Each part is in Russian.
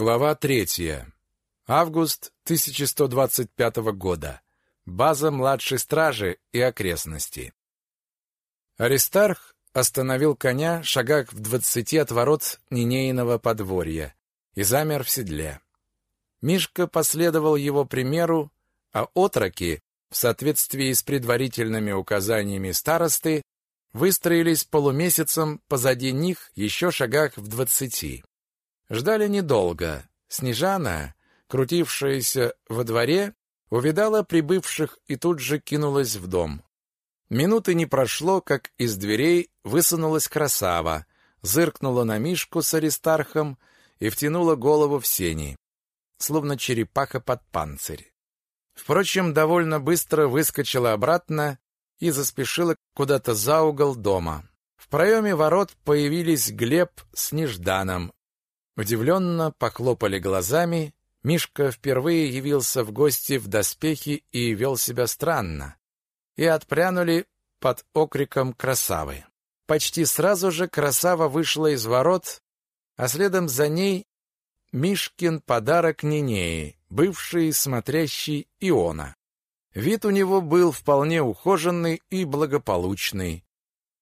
Глава третья. Август 1125 года. База младшей стражи и окрестности. Аристарх остановил коня шагах в двадцати от ворот Нинейного подворья и замер в седле. Мишка последовал его примеру, а отроки, в соответствии с предварительными указаниями старосты, выстроились полумесяцем позади них еще шагах в двадцати. Ждали недолго. Снежана, крутившаяся во дворе, увидала прибывших и тут же кинулась в дом. Минуты не прошло, как из дверей высунулась красава, зыркнула на Мишку с Аристархом и втянула голову в сени, словно черепаха под панцирь. Впрочем, довольно быстро выскочила обратно и заспешила куда-то за угол дома. В проеме ворот появились Глеб с Нежданом Удивленно похлопали глазами. Мишка впервые явился в гости в доспехе и вел себя странно. И отпрянули под окриком красавы. Почти сразу же красава вышла из ворот, а следом за ней Мишкин подарок Нинеи, бывший смотрящий Иона. Вид у него был вполне ухоженный и благополучный.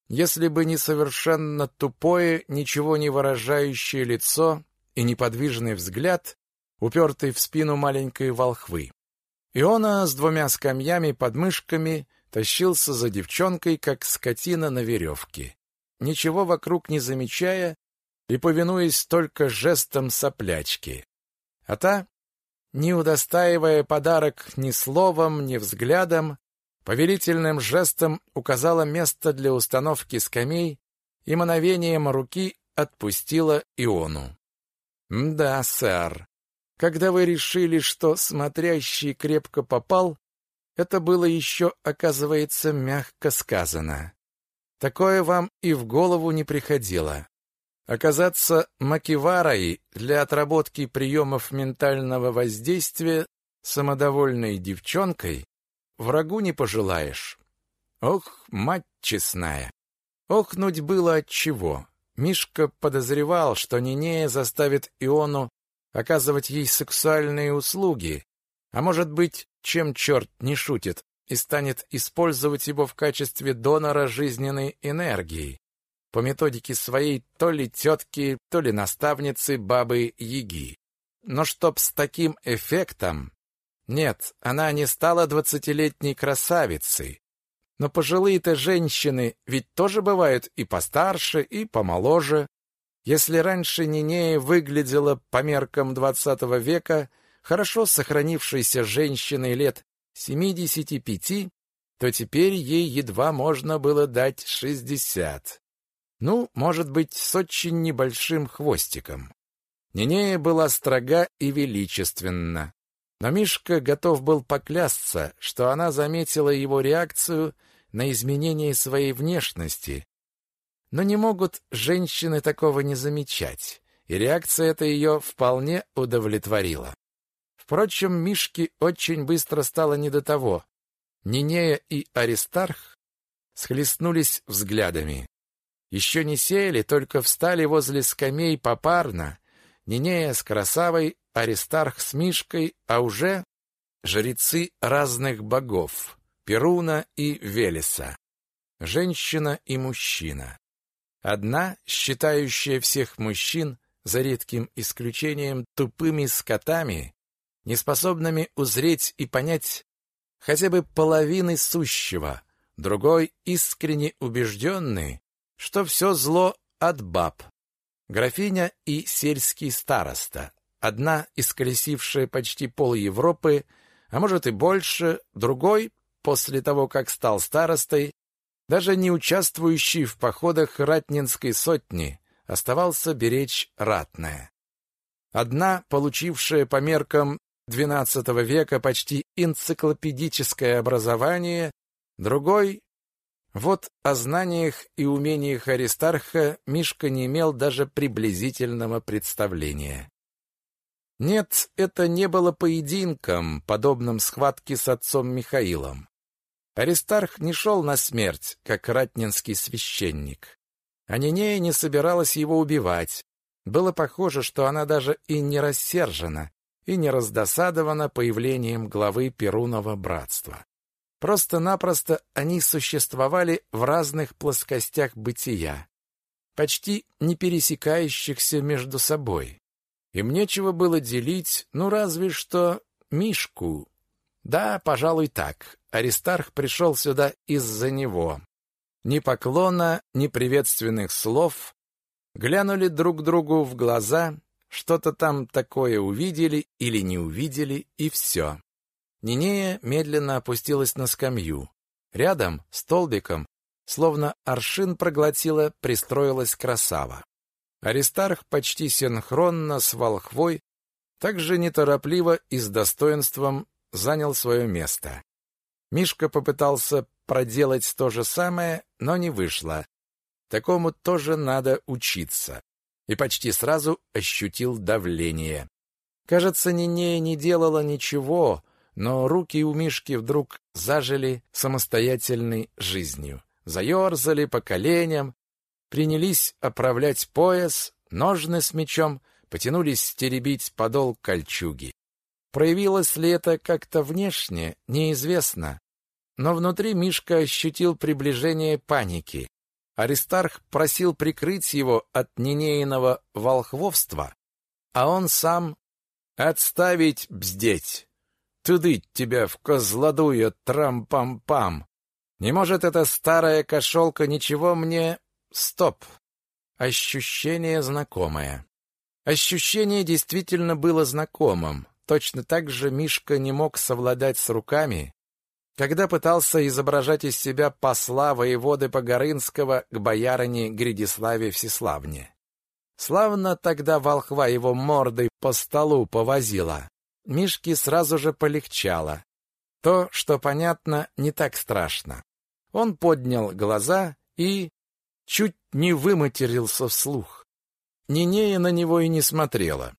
Если бы не совершенно тупое, ничего не выражающее лицо, и неподвижный взгляд, упертый в спину маленькой волхвы. Иона с двумя скамьями под мышками тащился за девчонкой, как скотина на веревке, ничего вокруг не замечая и повинуясь только жестом соплячки. А та, не удостаивая подарок ни словом, ни взглядом, повелительным жестом указала место для установки скамей и мановением руки отпустила Иону. «Да, сэр. Когда вы решили, что смотрящий крепко попал, это было еще, оказывается, мягко сказано. Такое вам и в голову не приходило. Оказаться макиварой для отработки приемов ментального воздействия самодовольной девчонкой врагу не пожелаешь. Ох, мать честная! Охнуть было от чего. Мишка подозревал, что Нинея заставит Иону оказывать ей сексуальные услуги, а может быть, чем черт не шутит, и станет использовать его в качестве донора жизненной энергии, по методике своей то ли тетки, то ли наставницы бабы-яги. Но чтоб с таким эффектом... Нет, она не стала двадцатилетней красавицей, но пожилые-то женщины ведь тоже бывают и постарше, и помоложе. Если раньше Нинея выглядела по меркам двадцатого века хорошо сохранившейся женщиной лет семидесяти пяти, то теперь ей едва можно было дать шестьдесят. Ну, может быть, с очень небольшим хвостиком. Нинея была строга и величественна. Но Мишка готов был поклясться, что она заметила его реакцию на изменение своей внешности. Но не могут женщины такого не замечать, и реакция эта ее вполне удовлетворила. Впрочем, Мишке очень быстро стало не до того. Нинея и Аристарх схлестнулись взглядами. Еще не сели, только встали возле скамей попарно. Нинея с Красавой, Аристарх с Мишкой, а уже жрецы разных богов. Перуна и Велеса. Женщина и мужчина. Одна, считающая всех мужчин, за редким исключением, тупыми скотами, неспособными узреть и понять хотя бы половины сущего, другой искренне убежденный, что все зло от баб. Графиня и сельский староста, одна исколесившая почти пол Европы, а может и больше, другой после того, как стал старостой, даже не участвующий в походах ратнинской сотни, оставался беречь ратное. Одна, получившая по меркам XII века почти энциклопедическое образование, другой вот о знаниях и умениях Аристарха Мишка не имел даже приблизительного представления. Нет, это не было поединком, подобным схватке с отцом Михаилом. Аристарх не шел на смерть, как ратнинский священник. А Нинея не собиралась его убивать. Было похоже, что она даже и не рассержена, и не раздосадована появлением главы Перунова братства. Просто-напросто они существовали в разных плоскостях бытия, почти не пересекающихся между собой. Им нечего было делить, ну разве что Мишку. Да, пожалуй, так. Аристарх пришел сюда из-за него. Ни поклона, ни приветственных слов. Глянули друг другу в глаза, что-то там такое увидели или не увидели, и все. Нинея медленно опустилась на скамью. Рядом, столбиком, словно аршин проглотила, пристроилась красава. Аристарх почти синхронно с волхвой, также неторопливо и с достоинством занял свое место. Мишка попытался проделать то же самое, но не вышло. Такому тоже надо учиться. И почти сразу ощутил давление. Кажется, Нинея не делала ничего, но руки у Мишки вдруг зажили самостоятельной жизнью. Заерзали по коленям, принялись оправлять пояс, ножны с мечом, потянулись стеребить подол кольчуги. Проявилось ли это как-то внешне, неизвестно, но внутри Мишка ощутил приближение паники. Аристарх просил прикрыть его от ненеиного волхвовства, а он сам «отставить бздеть». Туды тебя в козлодуя, трам-пам-пам. Не может эта старая кошелка ничего мне... Стоп. Ощущение знакомое. Ощущение действительно было знакомым. Точно так же Мишка не мог совладать с руками, когда пытался изображать из себя посла воеводы Погорынского к боярине Гридиславе Всеславне. Славно тогда волхва его мордой по столу повозила. Мишке сразу же полегчало. То, что понятно, не так страшно. Он поднял глаза и чуть не выматерился вслух. Нинея на него и не смотрела.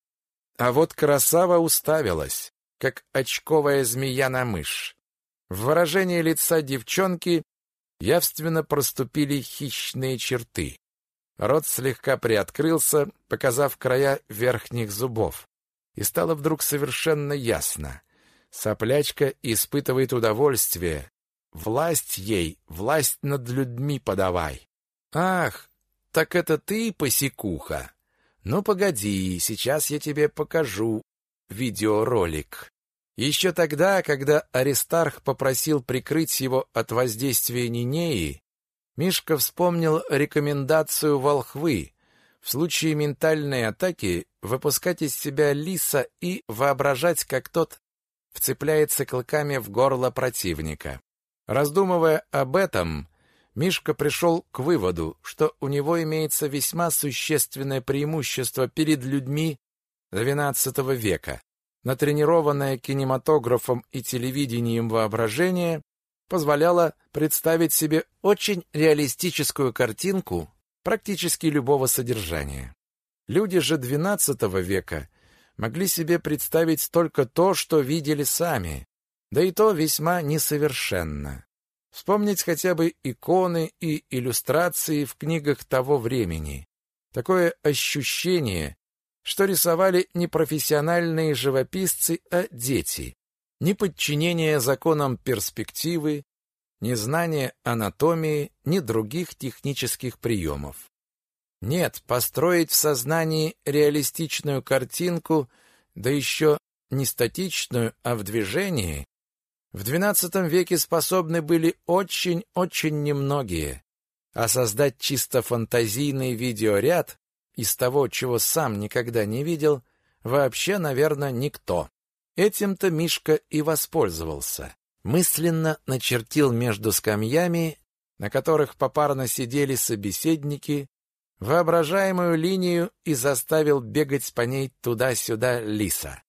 А вот красава уставилась, как очковая змея на мышь. В выражении лица девчонки явственно проступили хищные черты. Рот слегка приоткрылся, показав края верхних зубов и стало вдруг совершенно ясно. Соплячка испытывает удовольствие. Власть ей, власть над людьми подавай. Ах, так это ты, посекуха? Ну, погоди, сейчас я тебе покажу видеоролик. Еще тогда, когда Аристарх попросил прикрыть его от воздействия Нинеи, Мишка вспомнил рекомендацию волхвы, в случае ментальной атаки выпускать из себя лиса и воображать, как тот вцепляется клыками в горло противника. Раздумывая об этом, Мишка пришел к выводу, что у него имеется весьма существенное преимущество перед людьми XII века. Натренированное кинематографом и телевидением воображение позволяло представить себе очень реалистическую картинку практически любого содержания. Люди же XII века могли себе представить только то, что видели сами, да и то весьма несовершенно. Вспомнить хотя бы иконы и иллюстрации в книгах того времени. Такое ощущение, что рисовали не профессиональные живописцы, а дети. Ни подчинение законам перспективы, ни знания анатомии, ни других технических приемов. Нет, построить в сознании реалистичную картинку, да еще не статичную, а в движении, в XII веке способны были очень-очень немногие, а создать чисто фантазийный видеоряд из того, чего сам никогда не видел, вообще, наверное, никто. Этим-то Мишка и воспользовался мысленно начертил между скамьями, на которых попарно сидели собеседники, воображаемую линию и заставил бегать по ней туда-сюда лиса.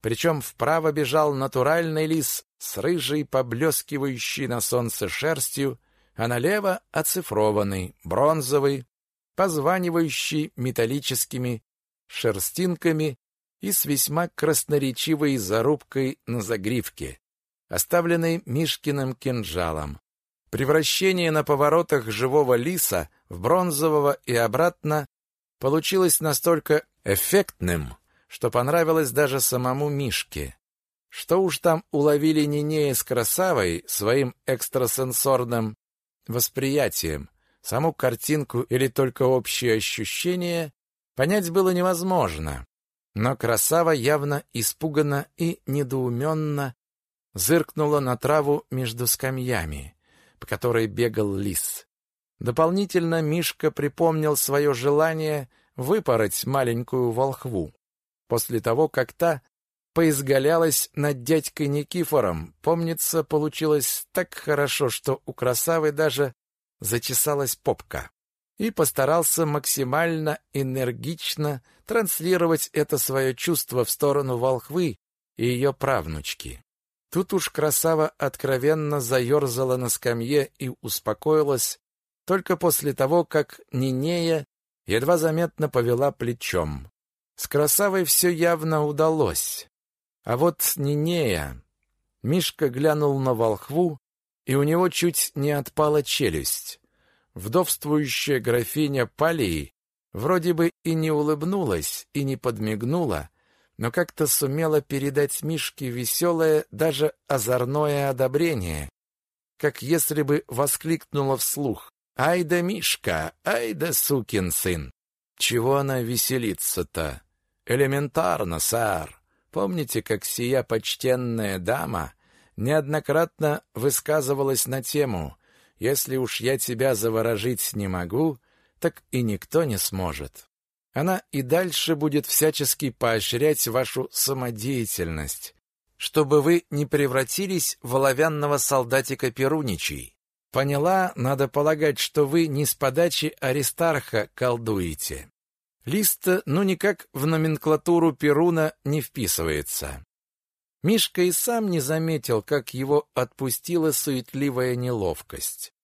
Причем вправо бежал натуральный лис с рыжей, поблескивающей на солнце шерстью, а налево оцифрованный, бронзовый, позванивающий металлическими шерстинками и с весьма красноречивой зарубкой на загривке оставленный Мишкиным кинжалом. Превращение на поворотах живого лиса в бронзового и обратно получилось настолько эффектным, что понравилось даже самому Мишке. Что уж там уловили Нинея с Красавой своим экстрасенсорным восприятием, саму картинку или только общее ощущение, понять было невозможно. Но Красава явно испуганно и недоуменно зыркнула на траву между скамьями, по которой бегал лис. Дополнительно Мишка припомнил свое желание выпороть маленькую волхву. После того, как та поизгалялась над дядькой Никифором, помнится, получилось так хорошо, что у красавы даже зачесалась попка. И постарался максимально энергично транслировать это свое чувство в сторону волхвы и ее правнучки. Тут уж красава откровенно заерзала на скамье и успокоилась только после того, как Нинея едва заметно повела плечом. С красавой все явно удалось. А вот Нинея... Мишка глянул на волхву, и у него чуть не отпала челюсть. Вдовствующая графиня Палии вроде бы и не улыбнулась, и не подмигнула, но как-то сумела передать Мишке веселое, даже озорное одобрение, как если бы воскликнула вслух «Ай да Мишка! Ай да сукин сын!» Чего она веселится-то? Элементарно, сар. Помните, как сия почтенная дама неоднократно высказывалась на тему «Если уж я тебя заворожить не могу, так и никто не сможет». Она и дальше будет всячески поощрять вашу самодеятельность, чтобы вы не превратились в оловянного солдатика Перуничей. Поняла, надо полагать, что вы не с подачи Аристарха колдуете. Лист, ну никак в номенклатуру Перуна не вписывается. Мишка и сам не заметил, как его отпустила суетливая неловкость.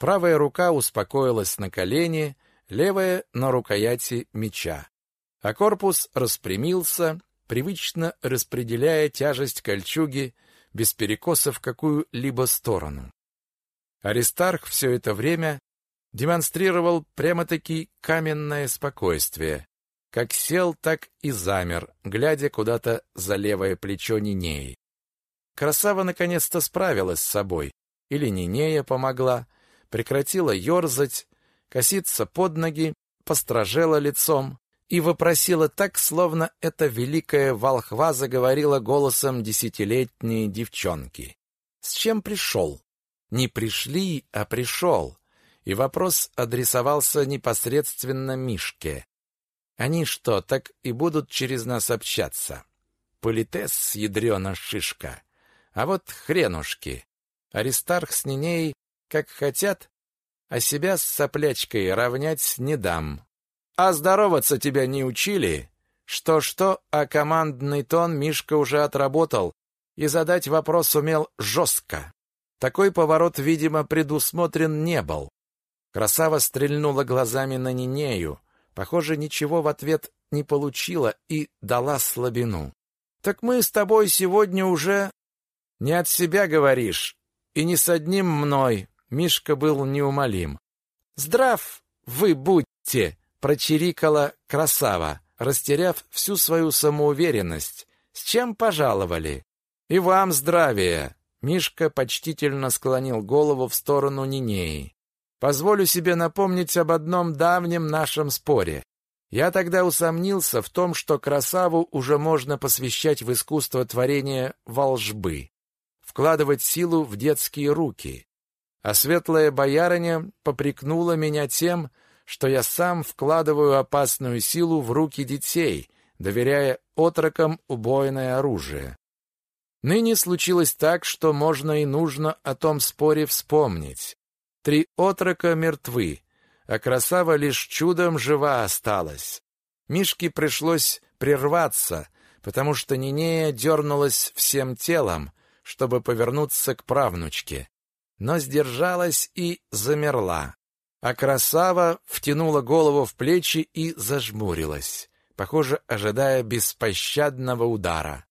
Правая рука успокоилась на колени, левая — на рукояти меча. А корпус распрямился, привычно распределяя тяжесть кольчуги без перекоса в какую-либо сторону. Аристарх все это время демонстрировал прямо-таки каменное спокойствие. Как сел, так и замер, глядя куда-то за левое плечо Нинеи. Красава наконец-то справилась с собой. Или Нинея помогла, прекратила ерзать, коситься под ноги, постражела лицом и вопросила так, словно эта великая волхва заговорила голосом десятилетней девчонки. «С чем пришел?» Не пришли, а пришел. И вопрос адресовался непосредственно Мишке. Они что, так и будут через нас общаться? Политес, ядрена шишка. А вот хренушки. Аристарх с Ниней, как хотят, а себя с соплячкой равнять не дам. А здороваться тебя не учили? Что-что, а командный тон Мишка уже отработал и задать вопрос умел жестко. Такой поворот, видимо, предусмотрен не был. Красава стрельнула глазами на Нинею, похоже, ничего в ответ не получила и дала слабину. «Так мы с тобой сегодня уже...» «Не от себя говоришь, и не с одним мной», — Мишка был неумолим. «Здрав вы будьте!» — прочирикала красава, растеряв всю свою самоуверенность. «С чем пожаловали?» «И вам здравия!» Мишка почтительно склонил голову в сторону Нинеи. Позволю себе напомнить об одном давнем нашем споре. Я тогда усомнился в том, что красаву уже можно посвящать в искусство творения волжбы, вкладывать силу в детские руки. А светлая боярыня попрекнула меня тем, что я сам вкладываю опасную силу в руки детей, доверяя отрокам убойное оружие. Ныне случилось так, что можно и нужно о том споре вспомнить. Три отрока мертвы, а красава лишь чудом жива осталась. Мишке пришлось прерваться, потому что Нинея дернулась всем телом, чтобы повернуться к правнучке, но сдержалась и замерла. А красава втянула голову в плечи и зажмурилась, похоже, ожидая беспощадного удара.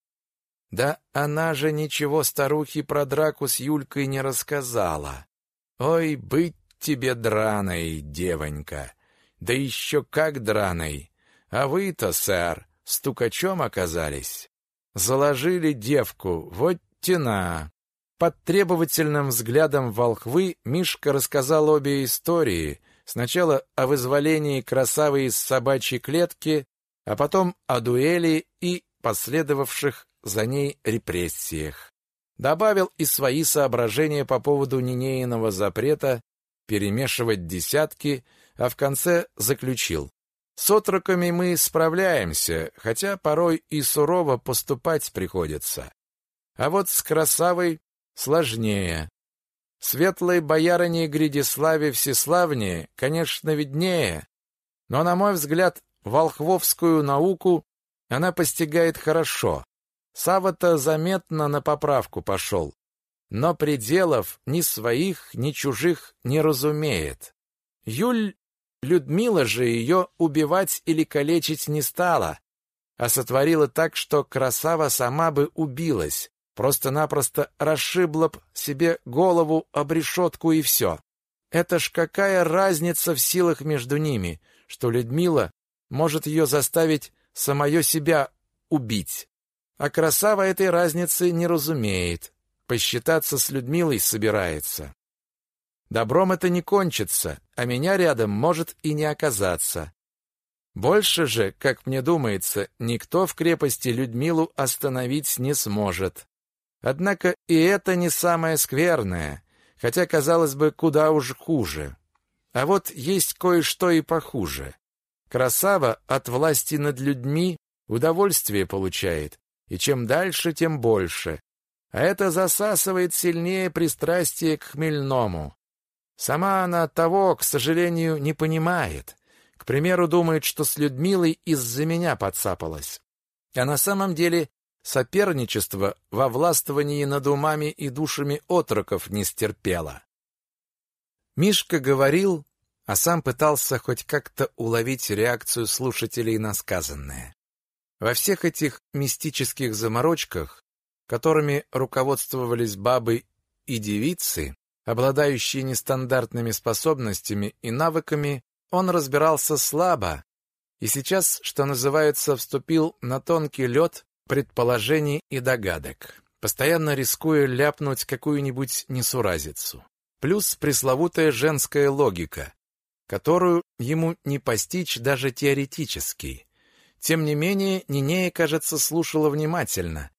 Да она же ничего старухе про драку с Юлькой не рассказала. Ой, быть тебе драной, девонька. да еще как драной. А вы-то, сэр, стукачом оказались. Заложили девку, вот тена. Под требовательным взглядом волхвы Мишка рассказал обе истории. Сначала о вызволении красавы из собачьей клетки, а потом о дуэли и последовавших за ней репрессиях. Добавил и свои соображения по поводу Нинеиного запрета перемешивать десятки, а в конце заключил. С отроками мы справляемся, хотя порой и сурово поступать приходится. А вот с красавой сложнее. Светлой боярине Гридиславе Всеславнее, конечно, виднее, но, на мой взгляд, волхвовскую науку она постигает хорошо. Сава-то заметно на поправку пошел, но пределов ни своих, ни чужих не разумеет. Юль Людмила же ее убивать или калечить не стала, а сотворила так, что красава сама бы убилась, просто-напросто расшибла б себе голову об решетку и все. Это ж какая разница в силах между ними, что Людмила может ее заставить самое себя убить. А красава этой разницы не разумеет, посчитаться с Людмилой собирается. Добром это не кончится, а меня рядом может и не оказаться. Больше же, как мне думается, никто в крепости Людмилу остановить не сможет. Однако и это не самое скверное, хотя, казалось бы, куда уж хуже. А вот есть кое-что и похуже. Красава от власти над людьми удовольствие получает, и чем дальше, тем больше. А это засасывает сильнее пристрастие к хмельному. Сама она того, к сожалению, не понимает. К примеру, думает, что с Людмилой из-за меня подцапалась. А на самом деле соперничество во властвовании над умами и душами отроков не стерпело. Мишка говорил, а сам пытался хоть как-то уловить реакцию слушателей на сказанное. Во всех этих мистических заморочках, которыми руководствовались бабы и девицы, обладающий нестандартными способностями и навыками, он разбирался слабо, и сейчас, что называется, вступил на тонкий лед предположений и догадок, постоянно рискуя ляпнуть какую-нибудь несуразицу. Плюс пресловутая женская логика, которую ему не постичь даже теоретически. Тем не менее, Нинея, кажется, слушала внимательно,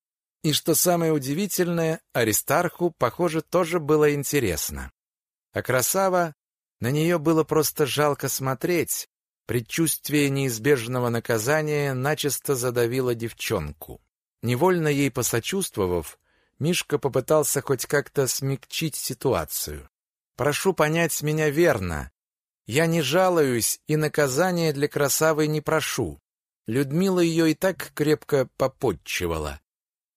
и что самое удивительное, Аристарху, похоже, тоже было интересно. А красава, на нее было просто жалко смотреть. Предчувствие неизбежного наказания начисто задавило девчонку. Невольно ей посочувствовав, Мишка попытался хоть как-то смягчить ситуацию. «Прошу понять меня верно. Я не жалуюсь и наказания для красавы не прошу. Людмила ее и так крепко попотчевала.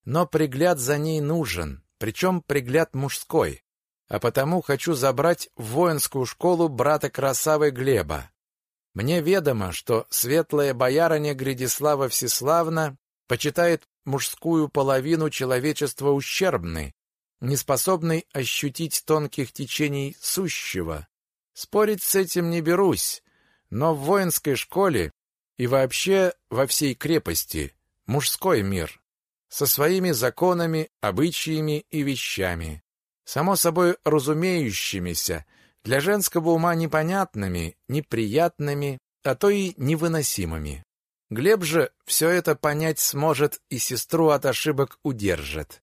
Но пригляд за ней нужен, причем пригляд мужской. А потому хочу забрать в воинскую школу брата красавы Глеба. Мне ведомо, что светлая боярыня Гридислава Всеславна почитает мужскую половину человечества ущербной, неспособной ощутить тонких течений сущего. Спорить с этим не берусь, но в воинской школе и вообще во всей крепости мужской мир со своими законами, обычаями и вещами, само собой разумеющимися, для женского ума непонятными, неприятными, а то и невыносимыми. Глеб же все это понять сможет и сестру от ошибок удержит.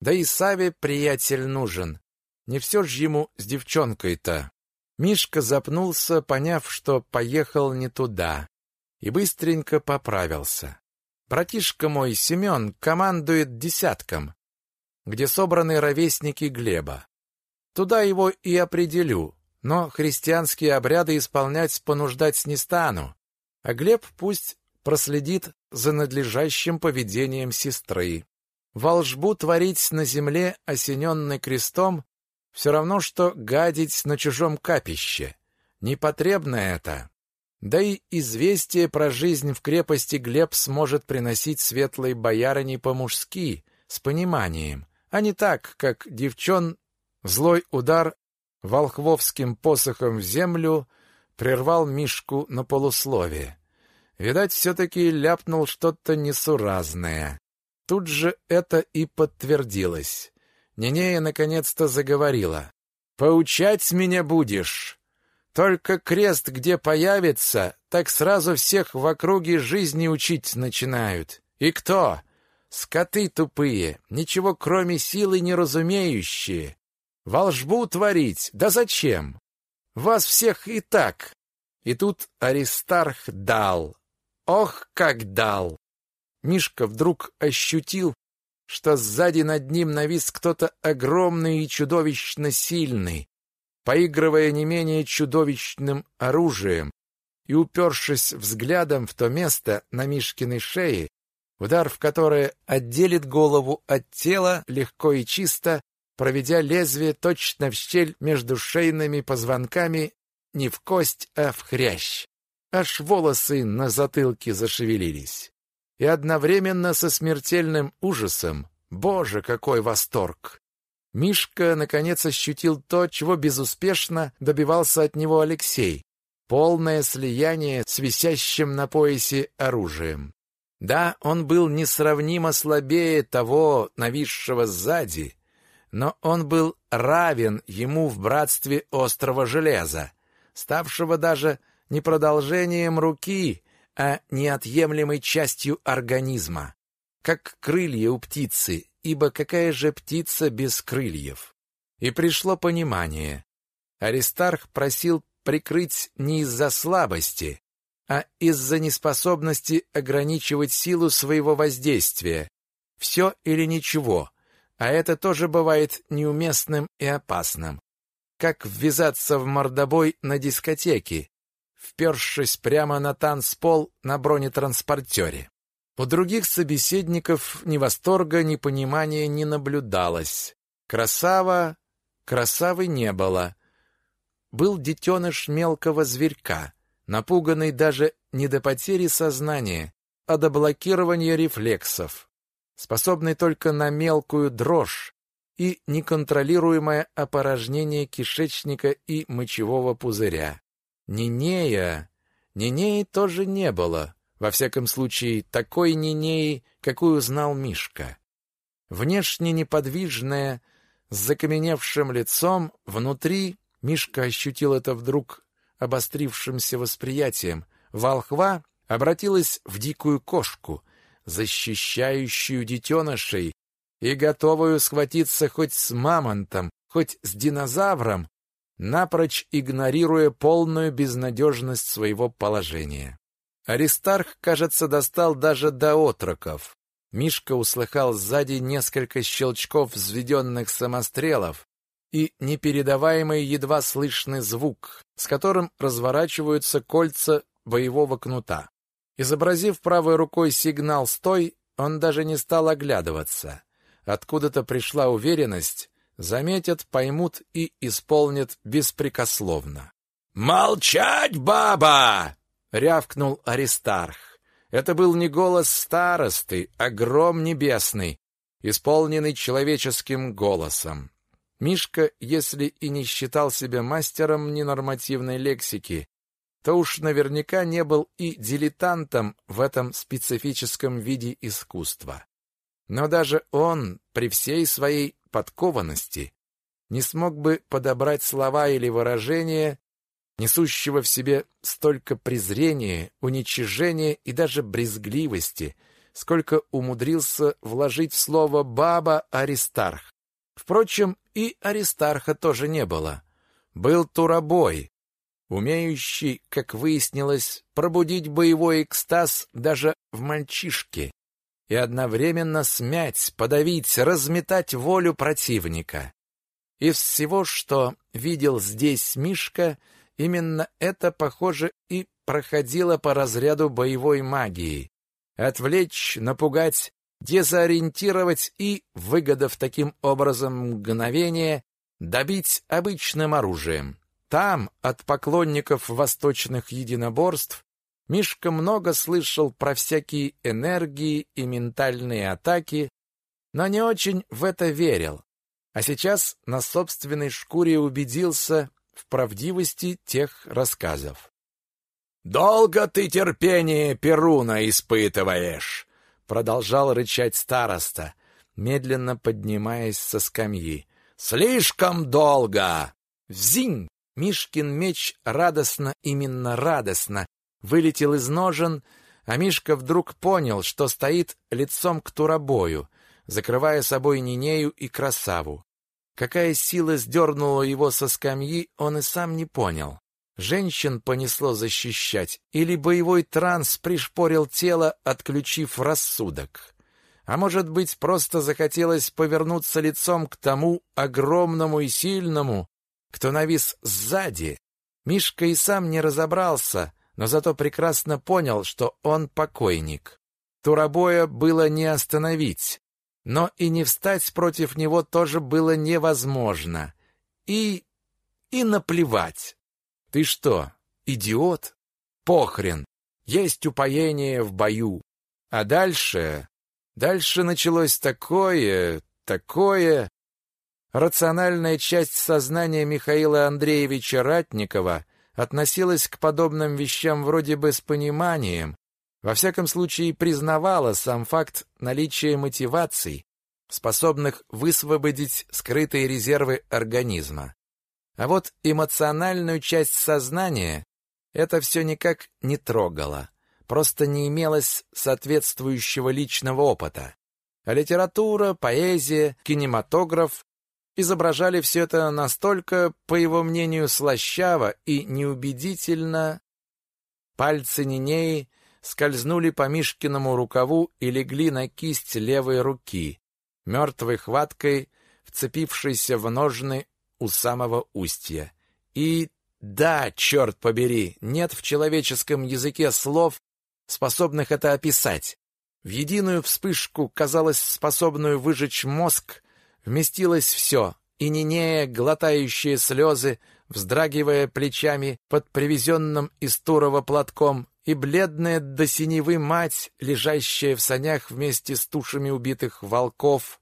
Да и Саве приятель нужен. Не все ж ему с девчонкой-то. Мишка запнулся, поняв, что поехал не туда, и быстренько поправился. Братишка мой, Семен, командует десятком, где собраны ровесники Глеба. Туда его и определю, но христианские обряды исполнять понуждать не стану, а Глеб пусть проследит за надлежащим поведением сестры. Волжбу творить на земле, осененной крестом, все равно, что гадить на чужом капище. Непотребно это. Да и известие про жизнь в крепости Глеб сможет приносить светлой боярине по-мужски, с пониманием, а не так, как девчон злой удар волхвовским посохом в землю прервал Мишку на полусловие. Видать, все-таки ляпнул что-то несуразное. Тут же это и подтвердилось. Нинея наконец-то заговорила. «Поучать меня будешь? Только крест где появится, так сразу всех в округе жизни учить начинают. И кто? Скоты тупые, ничего кроме силы не разумеющие. Волжбу творить, да зачем? Вас всех и так. И тут Аристарх дал. Ох, как дал! Мишка вдруг ощутил, что сзади над ним навис кто-то огромный и чудовищно сильный, поигрывая не менее чудовищным оружием, и, упершись взглядом в то место на Мишкиной шее, удар в которое отделит голову от тела легко и чисто, проведя лезвие точно в щель между шейными позвонками не в кость, а в хрящ. Аж волосы на затылке зашевелились. И одновременно со смертельным ужасом, боже, какой восторг! Мишка наконец ощутил то, чего безуспешно добивался от него Алексей. Полное слияние с висящим на поясе оружием. Да, он был несравнимо слабее того, нависшего сзади, но он был равен ему в братстве острого железа, ставшего даже не продолжением руки, а неотъемлемой частью организма, как крылья у птицы, ибо какая же птица без крыльев? И пришло понимание. Аристарх просил прикрыть не из-за слабости, а из-за неспособности ограничивать силу своего воздействия. Все или ничего, а это тоже бывает неуместным и опасным. Как ввязаться в мордобой на дискотеке, впершись прямо на танцпол на бронетранспортере. У других собеседников ни восторга, ни понимания не наблюдалось. Красава... Красавы не было. Был детеныш мелкого зверька, напуганный даже не до потери сознания, а до блокирования рефлексов, способный только на мелкую дрожь и неконтролируемое опорожнение кишечника и мочевого пузыря. Нинея... Нинеи тоже не было. Во всяком случае, такой Нинеи, какую знал Мишка. Внешне неподвижная, с закаменевшим лицом, внутри Мишка ощутил это вдруг обострившимся восприятием. Волхва обратилась в дикую кошку, защищающую детенышей и готовую схватиться хоть с мамонтом, хоть с динозавром, напрочь игнорируя полную безнадежность своего положения. Аристарх, кажется, достал даже до отроков. Мишка услыхал сзади несколько щелчков взведенных самострелов и непередаваемый едва слышный звук, с которым разворачиваются кольца боевого кнута. Изобразив правой рукой сигнал «Стой», он даже не стал оглядываться. Откуда-то пришла уверенность, заметят, поймут и исполнят беспрекословно. «Молчать, баба!» — рявкнул Аристарх. Это был не голос старосты, а гром небесный, исполненный человеческим голосом. Мишка, если и не считал себя мастером ненормативной лексики, то уж наверняка не был и дилетантом в этом специфическом виде искусства. Но даже он, при всей своей подкованности, не смог бы подобрать слова или выражения, несущего в себе столько презрения, уничижения и даже брезгливости, сколько умудрился вложить в слово «баба» Аристарх. Впрочем, и Аристарха тоже не было. Был Турабой, умеющий, как выяснилось, пробудить боевой экстаз даже в мальчишке и одновременно смять, подавить, разметать волю противника. Из всего, что видел здесь Мишка, именно это, похоже, и проходило по разряду боевой магии. Отвлечь, напугать, дезориентировать и, выгодав таким образом мгновение, добить обычным оружием. Там, от поклонников восточных единоборств, Мишка много слышал про всякие энергии и ментальные атаки, но не очень в это верил. А сейчас на собственной шкуре убедился, в правдивости тех рассказов. «Долго ты терпение Перуна испытываешь!» Продолжал рычать староста, медленно поднимаясь со скамьи. «Слишком долго!» Взинь! Мишкин меч радостно, именно радостно, вылетел из ножен, а Мишка вдруг понял, что стоит лицом к туробою, закрывая собой Нинею и Красаву. Какая сила сдернула его со скамьи, он и сам не понял. Женщин понесло защищать, или боевой транс пришпорил тело, отключив рассудок. А может быть, просто захотелось повернуться лицом к тому огромному и сильному, кто навис сзади. Мишка и сам не разобрался, но зато прекрасно понял, что он покойник. Турабоя было не остановить, но и не встать против него тоже было невозможно. И... и наплевать. Ты что, идиот? Похрен. Есть упоение в бою. А дальше... Дальше началось такое, такое... Рациональная часть сознания Михаила Андреевича Ратникова относилась к подобным вещам вроде бы с пониманием, во всяком случае признавала сам факт наличия мотиваций, способных высвободить скрытые резервы организма. А вот эмоциональную часть сознания это все никак не трогало, просто не имелось соответствующего личного опыта. А литература, поэзия, кинематограф изображали все это настолько, по его мнению, слащаво и неубедительно. Пальцы Нинеи скользнули по Мишкиному рукаву и легли на кисть левой руки, мертвой хваткой, вцепившейся в ножны у самого устья. И да, черт побери, нет в человеческом языке слов, способных это описать. В единую вспышку, казалось, способную выжечь мозг, вместилось все, и Нинея, глотающие слезы, вздрагивая плечами под привезенным из Турова платком, и бледная до синевы мать, лежащая в санях вместе с тушами убитых волков,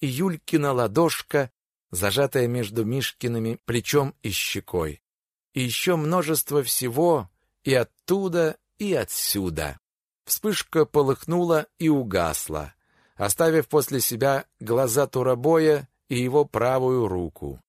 и Юлькина ладошка, зажатая между Мишкиными плечом и щекой. И еще множество всего и оттуда, и отсюда. Вспышка полыхнула и угасла, оставив после себя глаза Турабоя и его правую руку.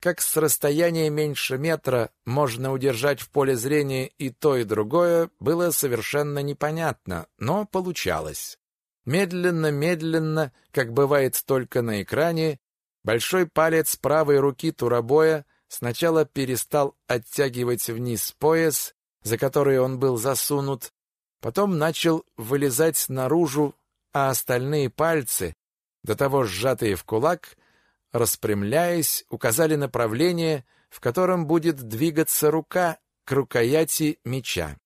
Как с расстояния меньше метра можно удержать в поле зрения и то, и другое, было совершенно непонятно, но получалось. Медленно-медленно, как бывает только на экране, большой палец правой руки Турабоя сначала перестал оттягивать вниз пояс, за который он был засунут, потом начал вылезать наружу, а остальные пальцы, до того сжатые в кулак, распрямляясь, указали направление, в котором будет двигаться рука к рукояти меча.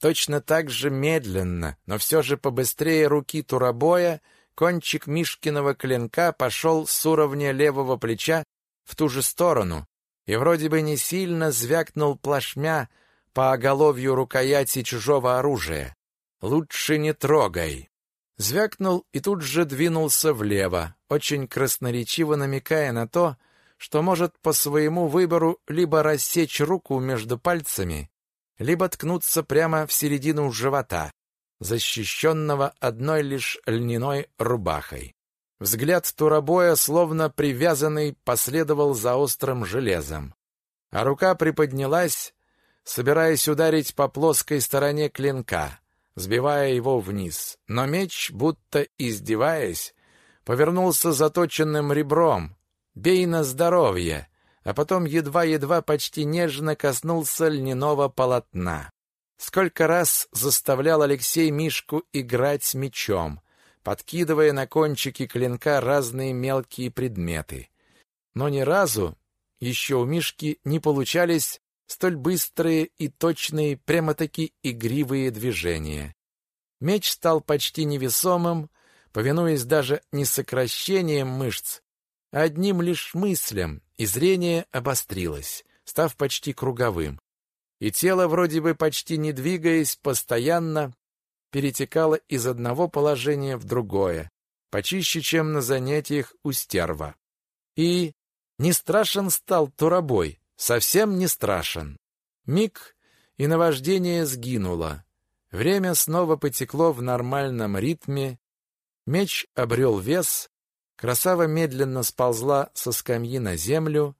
Точно так же медленно, но все же побыстрее руки Турабоя, кончик Мишкиного клинка пошел с уровня левого плеча в ту же сторону и вроде бы не сильно звякнул плашмя по оголовью рукояти чужого оружия. «Лучше не трогай!» Звякнул и тут же двинулся влево, очень красноречиво намекая на то, что может по своему выбору либо рассечь руку между пальцами, либо ткнуться прямо в середину живота, защищенного одной лишь льняной рубахой. Взгляд турабоя, словно привязанный, последовал за острым железом. А рука приподнялась, собираясь ударить по плоской стороне клинка, сбивая его вниз. Но меч, будто издеваясь, повернулся заточенным ребром. «Бей на здоровье!» а потом едва-едва почти нежно коснулся льняного полотна. Сколько раз заставлял Алексей Мишку играть мечом, подкидывая на кончики клинка разные мелкие предметы. Но ни разу еще у Мишки не получались столь быстрые и точные, прямо-таки игривые движения. Меч стал почти невесомым, повинуясь даже не сокращением мышц, а одним лишь мыслям, и зрение обострилось, став почти круговым. И тело, вроде бы почти не двигаясь, постоянно перетекало из одного положения в другое, почище, чем на занятиях у стерва. И не страшен стал турабой, совсем не страшен. Миг, и наваждение сгинуло. Время снова потекло в нормальном ритме, меч обрел вес, красава медленно сползла со скамьи на землю,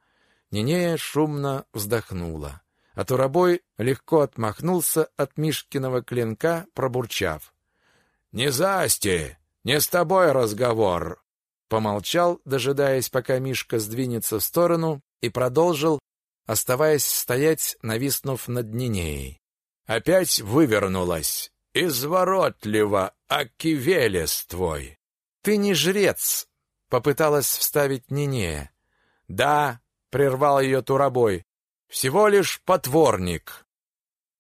Нинея шумно вздохнула. А Турабой легко отмахнулся от Мишкиного клинка, пробурчав. «Не засти! Не с тобой разговор!» Помолчал, дожидаясь, пока Мишка сдвинется в сторону, и продолжил, оставаясь стоять, нависнув над Нинеей. «Опять вывернулась! Изворотливо, Акивелес твой!» «Ты не жрец!» — попыталась вставить Нинея. «Да!» — прервал ее Турабой. Всего лишь потворник.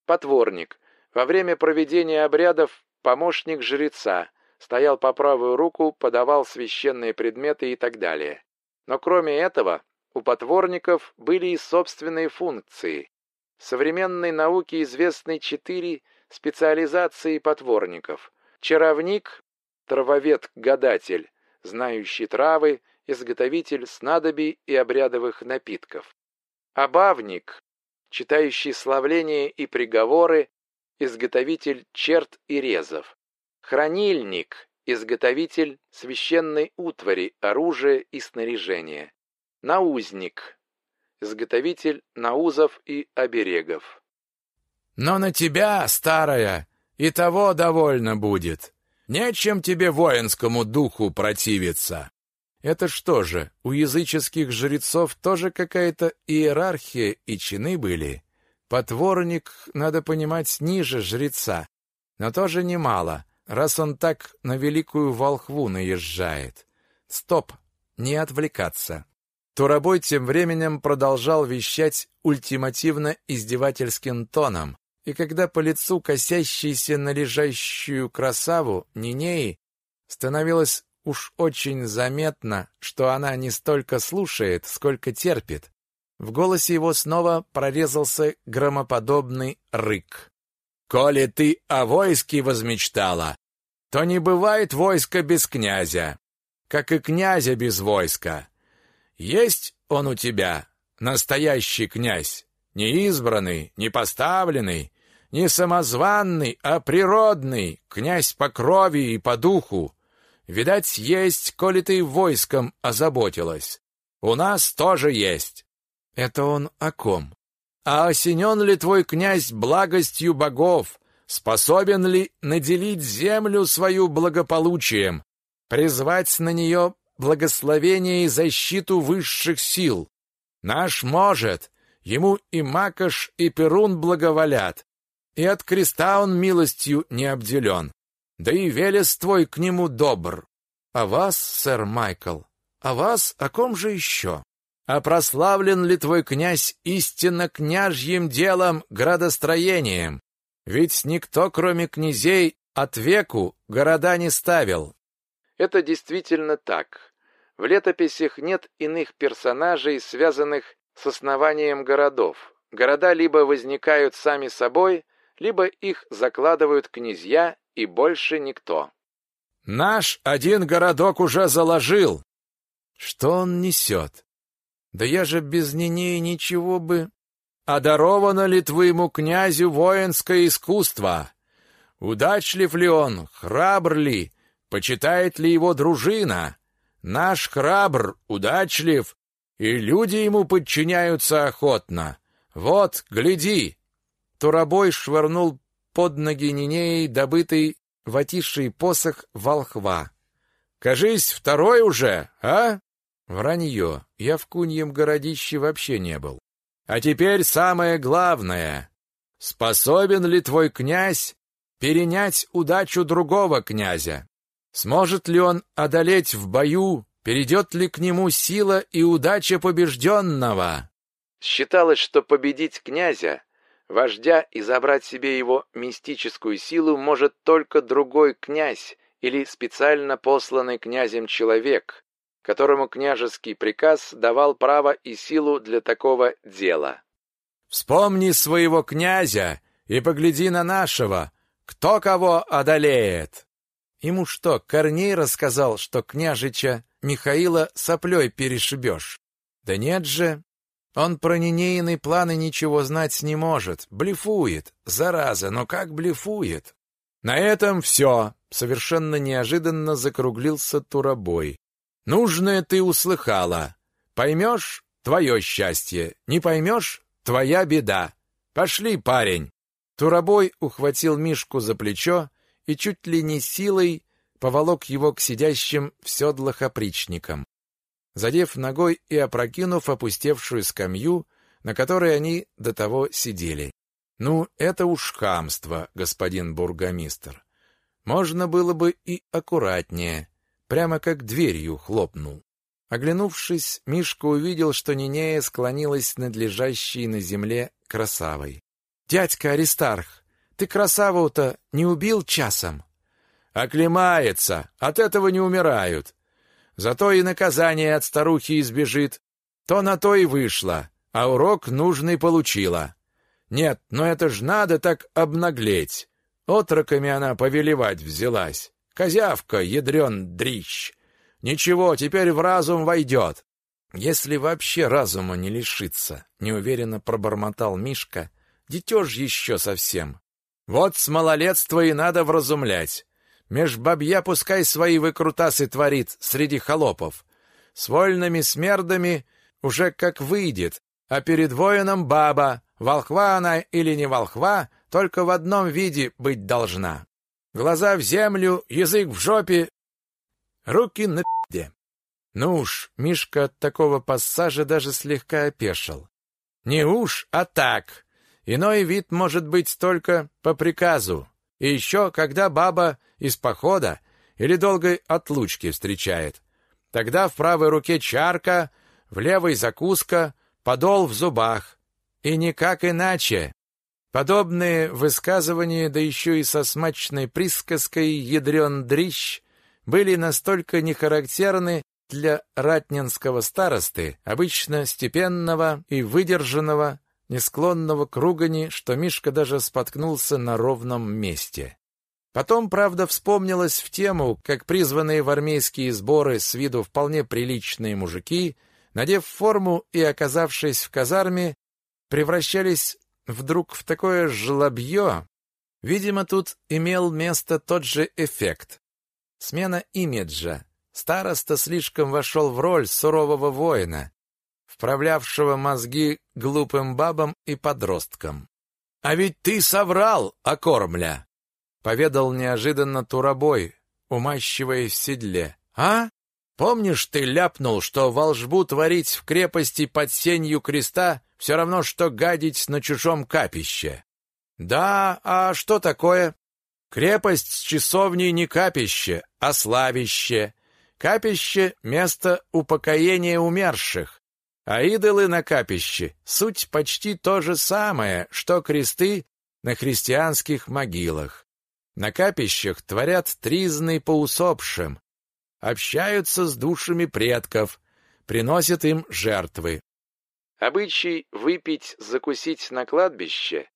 Потворник. Во время проведения обрядов помощник жреца. Стоял по правую руку, подавал священные предметы и так далее. Но кроме этого, у потворников были и собственные функции. В современной науке известны четыре специализации потворников. Чаровник, травовед-гадатель, знающий травы, изготовитель снадобий и обрядовых напитков. Обавник, читающий славления и приговоры, изготовитель черт и резов. Хранильник, изготовитель священной утвари, оружия и снаряжения. Наузник, изготовитель наузов и оберегов. «Но на тебя, старая, и того довольно будет. Нечем тебе воинскому духу противиться». Это что же, у языческих жрецов тоже какая-то иерархия и чины были? Потворник, надо понимать, ниже жреца, но тоже немало, раз он так на великую волхву наезжает. Стоп, не отвлекаться. Турабой тем временем продолжал вещать ультимативно-издевательским тоном, и когда по лицу косящейся на лежащую красаву Нинеи становилось Уж очень заметно, что она не столько слушает, сколько терпит. В голосе его снова прорезался громоподобный рык. «Коли ты о войске возмечтала, то не бывает войска без князя, как и князя без войска. Есть он у тебя, настоящий князь, не избранный, не поставленный, не самозванный, а природный, князь по крови и по духу, Видать, есть, коли ты войском озаботилась. У нас тоже есть. Это он о ком? А осенен ли твой князь благостью богов? Способен ли наделить землю свою благополучием? Призвать на нее благословение и защиту высших сил? Наш может. Ему и Макаш, и Перун благоволят. И от креста он милостью не обделен. Да и Велес твой к нему добр. А вас, сэр Майкл, а вас о ком же еще? А прославлен ли твой князь истинно княжьим делом, градостроением? Ведь никто, кроме князей, от веку города не ставил. Это действительно так. В летописях нет иных персонажей, связанных с основанием городов. Города либо возникают сами собой, либо их закладывают князья и больше никто. Наш один городок уже заложил. Что он несет? Да я же без Нинеи ничего бы... Одаровано ли твоему князю воинское искусство? Удачлив ли он, храбр ли, почитает ли его дружина? Наш храбр, удачлив, и люди ему подчиняются охотно. Вот, гляди!» Турабой швырнул под ноги Нинеи добытый вативший посох волхва. «Кажись, второй уже, а?» Вранье. Я в Куньем городище вообще не был. А теперь самое главное. Способен ли твой князь перенять удачу другого князя? Сможет ли он одолеть в бою, перейдет ли к нему сила и удача побежденного? Считалось, что победить князя Вождя и забрать себе его мистическую силу может только другой князь или специально посланный князем человек, которому княжеский приказ давал право и силу для такого дела. «Вспомни своего князя и погляди на нашего, кто кого одолеет!» Ему что, Корней рассказал, что княжича Михаила соплей перешибешь? Да нет же, Он про Нинеины планы ничего знать не может. Блефует. Зараза, но как блефует? На этом все. Совершенно неожиданно закруглился Турабой. Нужное ты услыхала. Поймешь — твое счастье. Не поймешь — твоя беда. Пошли, парень. Турабой ухватил Мишку за плечо и чуть ли не силой поволок его к сидящим в седлах опричникам задев ногой и опрокинув опустевшую скамью, на которой они до того сидели. Ну, это уж хамство, господин бургомистр. Можно было бы и аккуратнее, прямо как дверью хлопнул. Оглянувшись, Мишка увидел, что Нинея склонилась над лежащей на земле красавой. «Дядька Аристарх, ты красаву-то не убил часом?» «Оклемается, от этого не умирают. Зато и наказание от старухи избежит. То на то и вышло, а урок нужный получила. Нет, но это ж надо так обнаглеть. Отроками она повелевать взялась. Козявка, ядрен дрищ. Ничего, теперь в разум войдет. Если вообще разума не лишится, неуверенно пробормотал Мишка. Дитё ж еще совсем. Вот с малолетства и надо вразумлять. Меж бабья пускай свои выкрутасы творит среди холопов. С вольными смердами уже как выйдет, а перед воином баба, волхва она или не волхва, только в одном виде быть должна. Глаза в землю, язык в жопе, руки на пи***де. Ну уж, Мишка от такого пассажа даже слегка опешил. Не уж, а так. Иной вид может быть только по приказу. И еще, когда баба из похода или долгой отлучки встречает. Тогда в правой руке чарка, в левой закуска, подол в зубах. И никак иначе. Подобные высказывания, да еще и со смачной присказкой «ядрен дрищ», были настолько нехарактерны для ратнинского старосты, обычно степенного и выдержанного, не склонного к ругани, что Мишка даже споткнулся на ровном месте. Потом, правда, вспомнилось в тему, как призванные в армейские сборы с виду вполне приличные мужики, надев форму и оказавшись в казарме, превращались вдруг в такое жлобье. Видимо, тут имел место тот же эффект. Смена имиджа. Староста слишком вошел в роль сурового воина, вправлявшего мозги глупым бабам и подросткам. «А ведь ты соврал, окормля!» — поведал неожиданно Турабой, умащивая в седле. «А? Помнишь, ты ляпнул, что волжбу творить в крепости под сенью креста все равно, что гадить на чужом капище?» «Да, а что такое?» «Крепость с часовней не капище, а славище. Капище — место упокоения умерших, а идолы на капище — суть почти то же самое, что кресты на христианских могилах. На капищах творят тризны по усопшим, общаются с душами предков, приносят им жертвы. Обычай выпить, закусить на кладбище,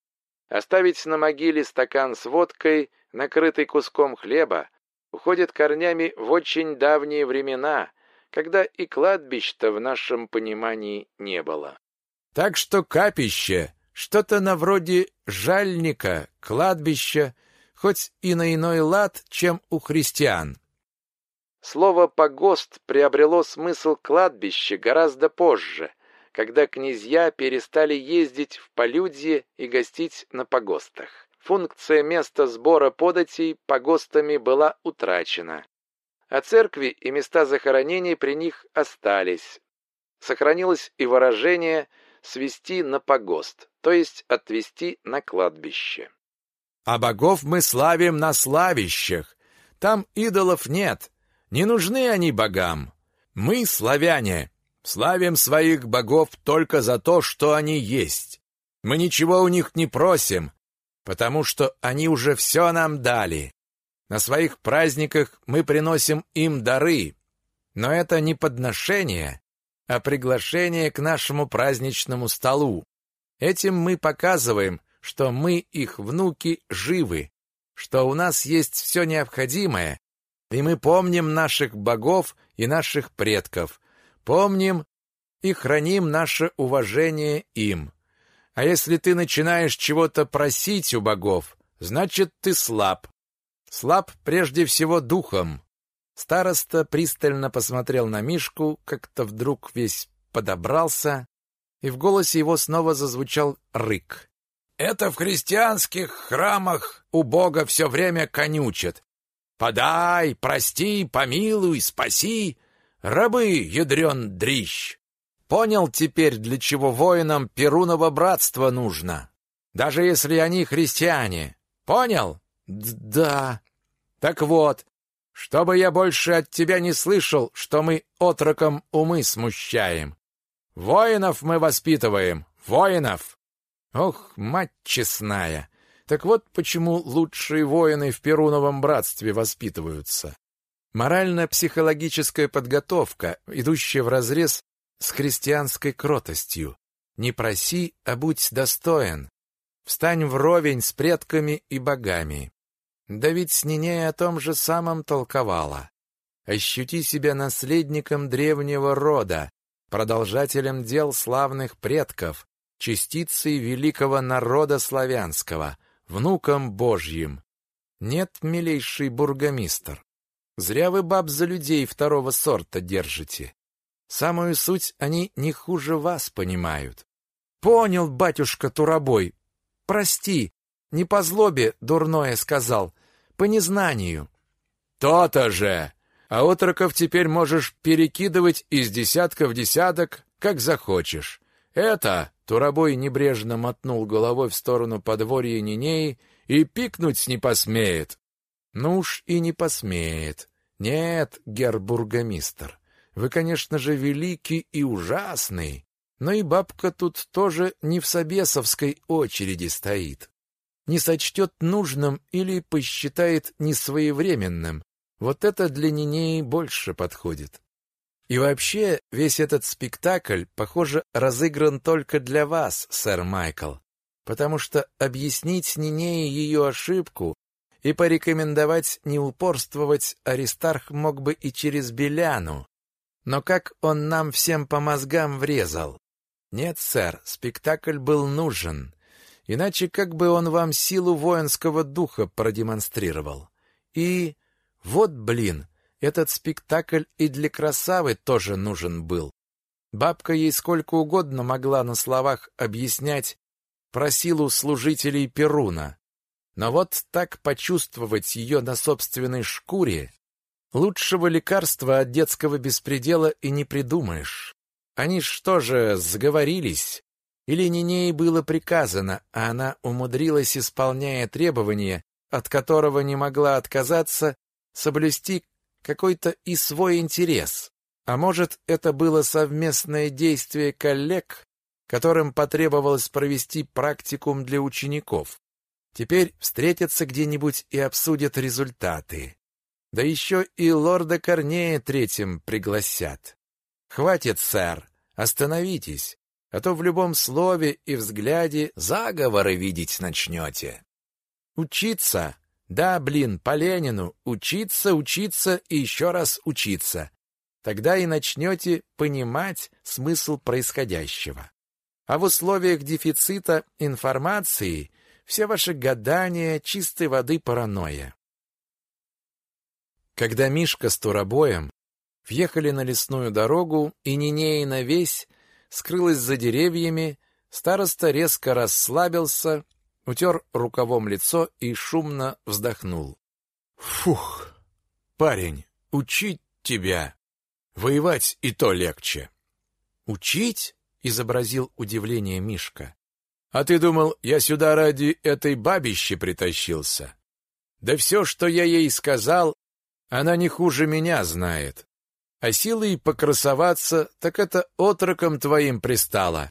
оставить на могиле стакан с водкой, накрытый куском хлеба, уходит корнями в очень давние времена, когда и кладбищ-то в нашем понимании не было. Так что капище — что-то на вроде жальника, кладбища, хоть и на иной лад, чем у христиан. Слово «погост» приобрело смысл кладбище гораздо позже, когда князья перестали ездить в полюдье и гостить на погостах. Функция места сбора податей погостами была утрачена а церкви и места захоронений при них остались. Сохранилось и выражение «свести на погост», то есть отвести на кладбище. А богов мы славим на славищах. Там идолов нет. Не нужны они богам. Мы, славяне, славим своих богов только за то, что они есть. Мы ничего у них не просим, потому что они уже все нам дали. На своих праздниках мы приносим им дары, но это не подношение, а приглашение к нашему праздничному столу. Этим мы показываем, что мы, их внуки, живы, что у нас есть все необходимое, и мы помним наших богов и наших предков, помним, и храним наше уважение им. А если ты начинаешь чего-то просить у богов, значит, ты слаб. Слаб прежде всего духом. Староста пристально посмотрел на Мишку, как-то вдруг весь подобрался, и в голосе его снова зазвучал рык. «Это в христианских храмах у Бога все время конючат. Подай, прости, помилуй, спаси, рабы, ядрен дрищ. Понял теперь, для чего воинам Перуново братство нужно? Даже если они христиане. Понял? Да. Так вот, чтобы я больше от тебя не слышал, что мы отроком умы смущаем. Воинов мы воспитываем, воинов. Ох, мать честная. Так вот почему лучшие воины в Перуновом братстве воспитываются. Морально-психологическая подготовка, идущая вразрез с христианской кротостью. Не проси, а будь достоин. Встань вровень с предками и богами. Да ведь Нинея о том же самом толковала. Ощути себя наследником древнего рода, продолжателем дел славных предков, частицей великого народа славянского, внуком Божьим. Нет, милейший бургомистр, зря вы баб за людей второго сорта держите. Самую суть они не хуже вас понимают. Понял, батюшка Турабой. Прости, не по злобе дурное сказал, по незнанию. То-то же. А отроков теперь можешь перекидывать из десятка в десяток, как захочешь. Это Турабой небрежно мотнул головой в сторону подворья Нинеи и пикнуть не посмеет. Ну уж и не посмеет. Нет, гербургомистр. Вы, конечно же, великий и ужасный, но и бабка тут тоже не в собесовской очереди стоит. Не сочтет нужным или посчитает несвоевременным. Вот это для Нинеи больше подходит. И вообще, весь этот спектакль, похоже, разыгран только для вас, сэр Майкл, потому что объяснить Нинее ее ошибку и порекомендовать не упорствовать Аристарх мог бы и через Беляну, но как он нам всем по мозгам врезал? Нет, сэр, спектакль был нужен. Иначе как бы он вам силу воинского духа продемонстрировал? И вот, блин, этот спектакль и для красавы тоже нужен был. Бабка ей сколько угодно могла на словах объяснять про силу служителей Перуна. Но вот так почувствовать ее на собственной шкуре Лучшего лекарства от детского беспредела и не придумаешь. Они что же, сговорились? Или Ниней было приказано, а она умудрилась, исполняя требования, от которого не могла отказаться, соблюсти какой-то и свой интерес? А может, это было совместное действие коллег, которым потребовалось провести практикум для учеников? Теперь встретятся где-нибудь и обсудят результаты. Да еще и лорда Корнея третьим пригласят. Хватит, сэр, остановитесь, а то в любом слове и взгляде заговоры видеть начнете. Учиться? Да, блин, по Ленину. Учиться, учиться и еще раз учиться. Тогда и начнете понимать смысл происходящего. А в условиях дефицита информации все ваши гадания чистой воды паранойя. Когда Мишка с Туробоем въехали на лесную дорогу, и Нинеина весь скрылась за деревьями, староста резко расслабился, утер рукавом лицо и шумно вздохнул. «Фух, парень, учить тебя! Воевать и то легче!» «Учить?» — изобразил удивление Мишка. «А ты думал, я сюда ради этой бабищи притащился?» «Да все, что я ей сказал, она не хуже меня знает. А силой покрасоваться, так это отроком твоим пристало.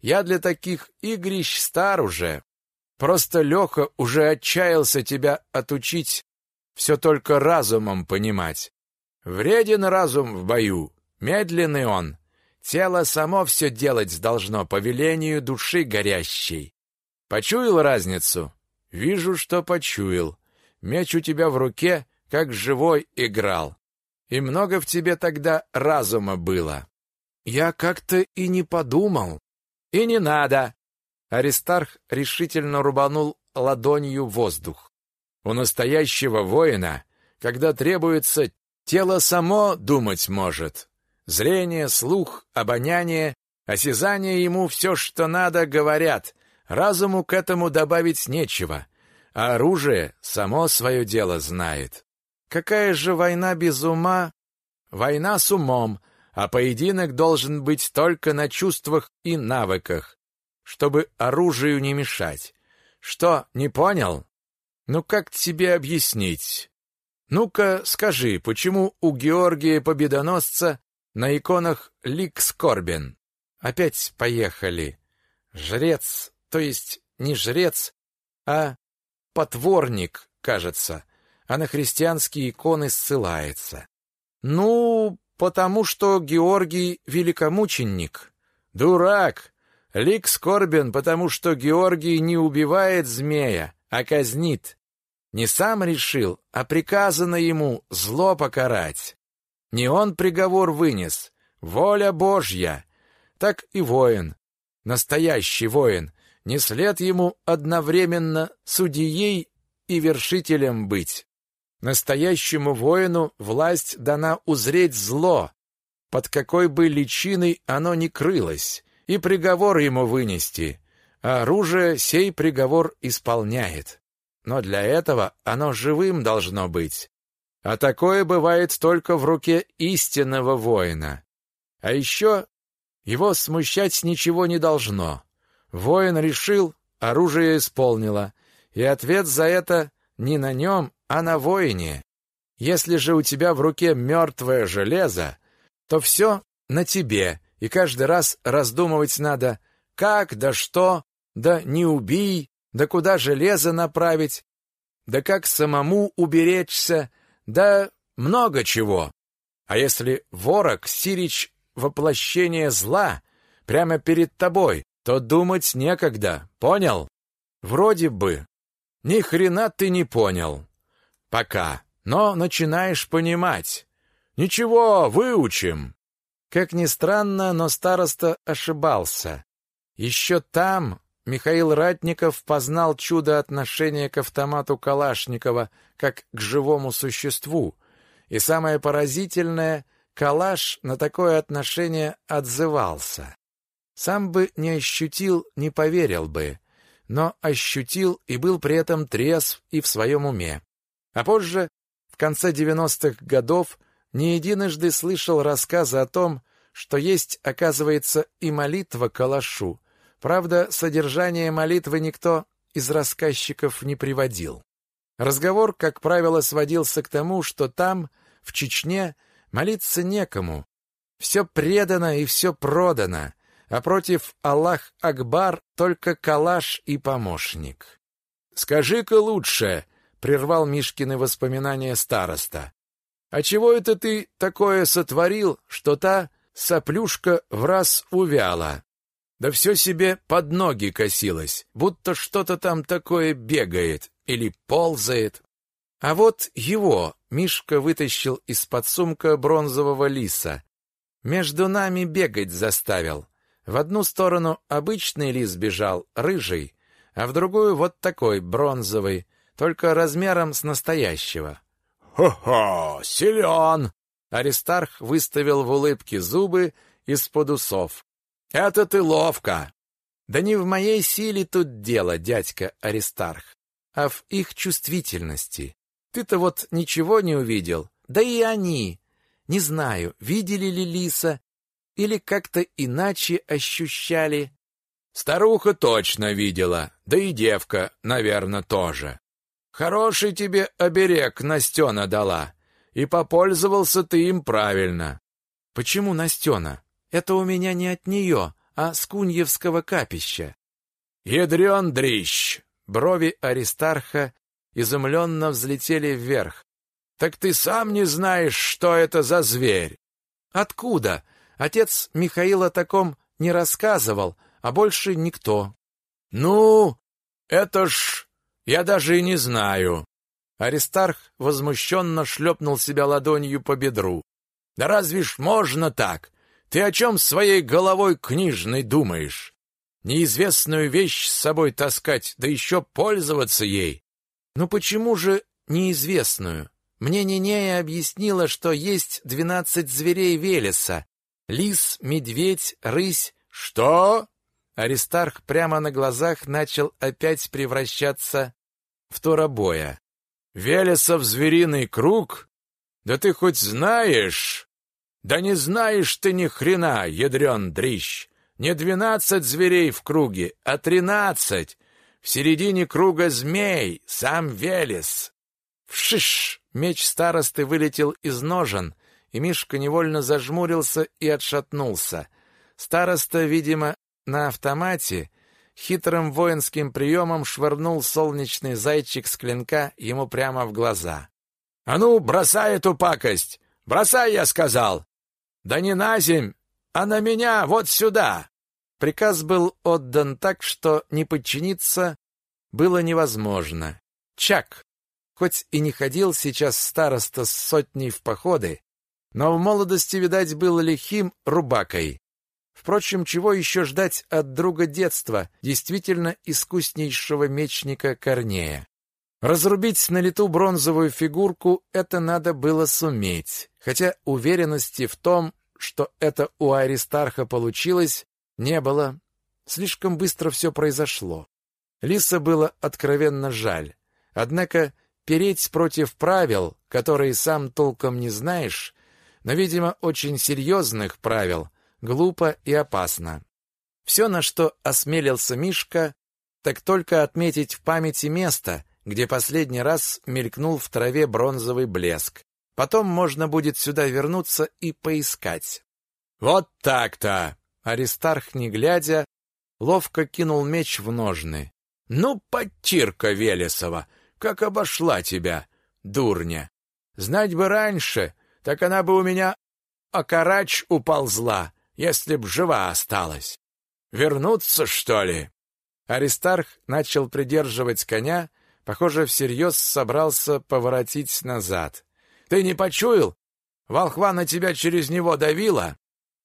Я для таких игрищ стар уже. Просто Леха уже отчаялся тебя отучить все только разумом понимать. Вреден разум в бою, медленный он. Тело само все делать должно по велению души горящей. Почуял разницу? Вижу, что почуял. Меч у тебя в руке, как живой играл. И много в тебе тогда разума было. я как-то и не подумал. И не надо. Аристарх решительно рубанул ладонью воздух. У настоящего воина, когда требуется, тело само думать может. Зрение, слух, обоняние, осязание ему все, что надо, говорят. Разуму к этому добавить нечего. А оружие само свое дело знает. Какая же война без ума? Война с умом, а поединок должен быть только на чувствах и навыках, чтобы оружию не мешать. Что, не понял? Ну как тебе объяснить? Ну-ка, скажи, почему у Георгия Победоносца на иконах лик скорбен? Опять поехали. Жрец, то есть не жрец, а потворник, кажется, а на христианские иконы ссылается. Ну, потому что Георгий великомученик. Дурак! Лик скорбен, потому что Георгий не убивает змея, а казнит. Не сам решил, а приказано ему зло покарать. Не он приговор вынес, воля Божья. Так и воин, настоящий воин, не след ему одновременно судьей и вершителем быть. Настоящему воину власть дана узреть зло, под какой бы личиной оно ни крылось, и приговор ему вынести, а оружие сей приговор исполняет. Но для этого оно живым должно быть. А такое бывает только в руке истинного воина. А еще его смущать ничего не должно. Воин решил, оружие исполнило, и ответ за это не на нем, а на воине. Если же у тебя в руке мертвое железо, то все на тебе, и каждый раз раздумывать надо, как, да что, да не убий, да куда железо направить, да как самому уберечься, да много чего. А если ворог, сирич, воплощение зла, прямо перед тобой, то думать некогда, понял? Вроде бы. Ни хрена ты не понял. Пока. Но начинаешь понимать. Ничего, выучим. Как ни странно, но староста ошибался. Еще там Михаил Ратников познал чудо отношения к автомату Калашникова как к живому существу. И самое поразительное, Калаш на такое отношение отзывался. Сам бы не ощутил, не поверил бы, но ощутил и был при этом трезв и в своем уме. А позже, в конце 90-х годов, не единожды слышал рассказы о том, что есть, оказывается, и молитва калашу. Правда, содержание молитвы никто из рассказчиков не приводил. Разговор, как правило, сводился к тому, что там, в Чечне, молиться некому. Все предано и все продано, а против Аллах Акбар только калаш и помощник. «Скажи-ка лучше», — прервал Мишкины воспоминания староста, «а чего это ты такое сотворил, что та соплюшка в раз увяла? Да все себе под ноги косилось, будто что-то там такое бегает или ползает». А вот его Мишка вытащил из-под сумка бронзового лиса. Между нами бегать заставил. В одну сторону обычный лис бежал, рыжий, а в другую вот такой, бронзовый, только размером с настоящего. «Хо-хо! Силен!» Аристарх выставил в улыбке зубы из-под усов. «Это ты ловко!» «Да не в моей силе тут дело, дядька Аристарх, а в их чувствительности. Ты-то вот ничего не увидел, да и они. Не знаю, видели ли лиса или как-то иначе ощущали. Старуха точно видела, да и девка, наверное, тоже. Хороший тебе оберег Настена дала, и попользовался ты им правильно. Почему Настена? Это у меня не от нее, а с Куньевского капища. Ядрен дрищ! Брови Аристарха изумленно взлетели вверх. Так ты сам не знаешь, что это за зверь? Откуда? Отец Михаил о таком не рассказывал, а больше никто. Ну, это ж я даже и не знаю. Аристарх возмущенно шлепнул себя ладонью по бедру. Да разве ж можно так? Ты о чем своей головой книжной думаешь? Неизвестную вещь с собой таскать, да еще пользоваться ей. Ну почему же неизвестную? Мне Нинея объяснила, что есть двенадцать зверей Велеса. Лис, медведь, рысь. Что? Аристарх прямо на глазах начал опять превращаться в торобоя. Велесов звериный круг? Да ты хоть знаешь? Да не знаешь ты ни хрена, ядрен дрищ. Не двенадцать зверей в круге, а тринадцать. В середине круга змей, сам Велес. Вшиш! Меч старосты вылетел из ножен, и Мишка невольно зажмурился и отшатнулся. Староста, видимо, на автомате хитрым воинским приемом швырнул солнечный зайчик с клинка ему прямо в глаза. «А ну, бросай эту пакость! Бросай, я сказал! Да не на земь, а на меня, вот сюда!» Приказ был отдан так, что не подчиниться было невозможно. Чак! Хоть и не ходил сейчас староста с сотней в походы, но в молодости, видать, был лихим рубакой. Впрочем, чего еще ждать от друга детства, действительно искуснейшего мечника Корнея? Разрубить на лету бронзовую фигурку это надо было суметь, хотя уверенности в том, что это у Аристарха получилось, не было. Слишком быстро все произошло. Лиса было откровенно жаль. Однако переть против правил, которые сам толком не знаешь, но, видимо, очень серьезных правил, глупо и опасно. Все, на что осмелился Мишка, так только отметить в памяти место, где последний раз мелькнул в траве бронзовый блеск. Потом можно будет сюда вернуться и поискать. Вот так-то. Аристарх, не глядя, ловко кинул меч в ножны. Ну, подтирка Велесова, как обошла тебя, дурня. Знать бы раньше, так она бы у меня окарач уползла, если б жива осталась. Вернуться, что ли? Аристарх начал придерживать коня, похоже, всерьез собрался поворотить назад. Ты не почуял? Волхва на тебя через него давила?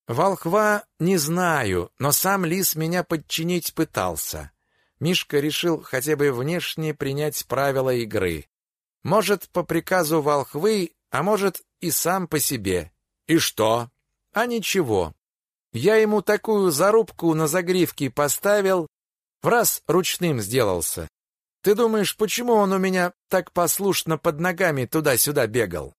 Волхва не знаю, но сам лис меня подчинить пытался. Мишка решил хотя бы внешне принять правила игры. Может, по приказу волхвы, а может, и сам по себе. И что? А ничего. Я ему такую зарубку на загривке поставил, в раз ручным сделался. Ты думаешь, почему он у меня так послушно под ногами туда-сюда бегал?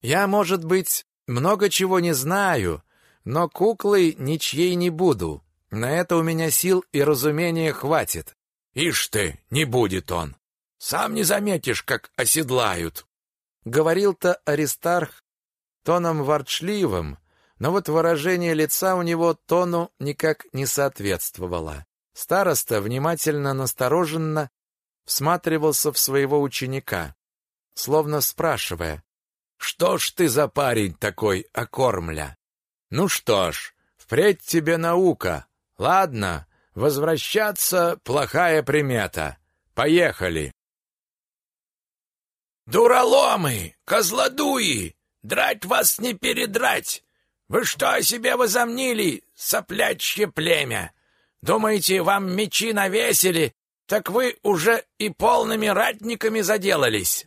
Я, может быть, много чего не знаю, но куклой ничьей не буду. На это у меня сил и разумения хватит. Ишь ты, не будет он. Сам не заметишь, как оседлают. Говорил-то Аристарх тоном ворчливым, но вот выражение лица у него тону никак не соответствовало. Староста внимательно, настороженно всматривался в своего ученика, словно спрашивая, «Что ж ты за парень такой, окормля? Ну что ж, впредь тебе наука. Ладно, возвращаться — плохая примета. Поехали!» «Дураломы! Козлодуи! Драть вас не передрать! Вы что о себе возомнили, соплячье племя? Думаете, вам мечи навесили, так вы уже и полными ратниками заделались?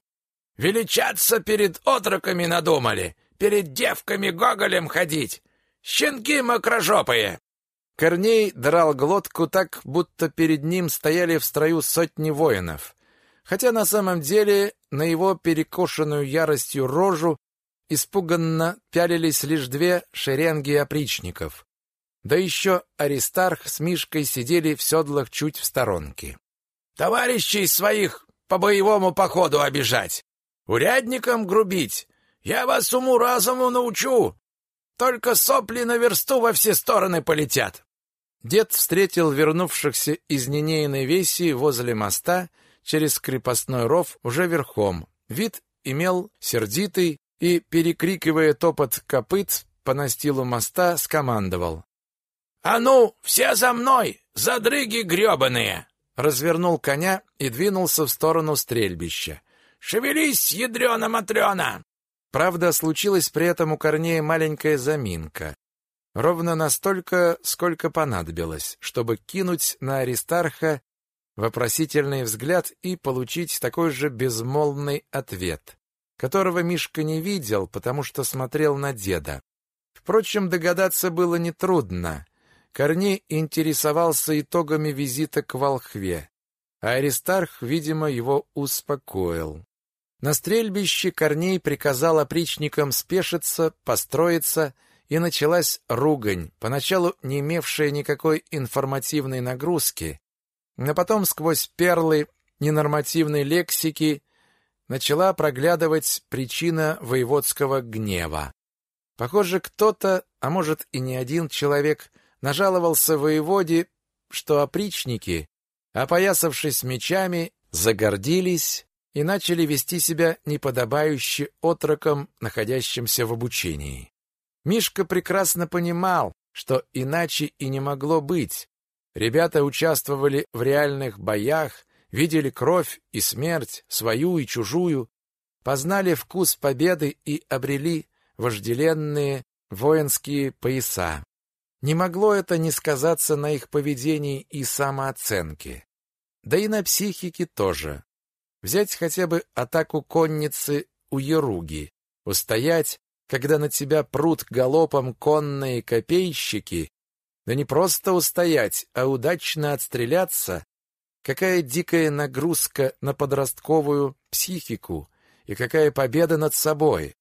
Величаться перед отроками надумали, перед девками гоголем ходить? Щенки мокрожопые!» Корней драл глотку так, будто перед ним стояли в строю сотни воинов. Хотя на самом деле на его перекошенную яростью рожу испуганно пялились лишь две шеренги опричников. Да еще Аристарх с Мишкой сидели в седлах чуть в сторонке. «Товарищей своих по боевому походу обижать! Урядникам грубить! Я вас уму-разуму научу! Только сопли на версту во все стороны полетят!» Дед встретил вернувшихся из Нинейной веси возле моста через крепостной ров уже верхом. Вид имел сердитый, и, перекрикивая топот копыт по настилу моста, скомандовал. «А ну, все за мной, задрыги гребаные!» Развернул коня и двинулся в сторону стрельбища. «Шевелись, ядрена-матрена!» Правда, случилась при этом у Корнея маленькая заминка. Ровно настолько, сколько понадобилось, чтобы кинуть на Аристарха вопросительный взгляд и получить такой же безмолвный ответ, которого Мишка не видел, потому что смотрел на деда. Впрочем, догадаться было нетрудно. Корней интересовался итогами визита к Волхве, а Аристарх, видимо, его успокоил. На стрельбище Корней приказал опричникам спешиться, построиться, и началась ругань, поначалу не имевшая никакой информативной нагрузки, но потом сквозь перлы ненормативной лексики начала проглядывать причина воеводского гнева. Похоже, кто-то, а может и не один человек, нажаловался воеводе, что опричники, опоясавшись мечами, загордились и начали вести себя неподобающе отрокам, находящимся в обучении. Мишка прекрасно понимал, что иначе и не могло быть, Ребята участвовали в реальных боях, видели кровь и смерть, свою и чужую, познали вкус победы и обрели вожделенные воинские пояса. Не могло это не сказаться на их поведении и самооценке. Да и на психике тоже. Взять хотя бы атаку конницы у Яруги, устоять, когда на тебя прут галопом конные копейщики да не просто устоять, а удачно отстреляться. Какая дикая нагрузка на подростковую психику и какая победа над собой.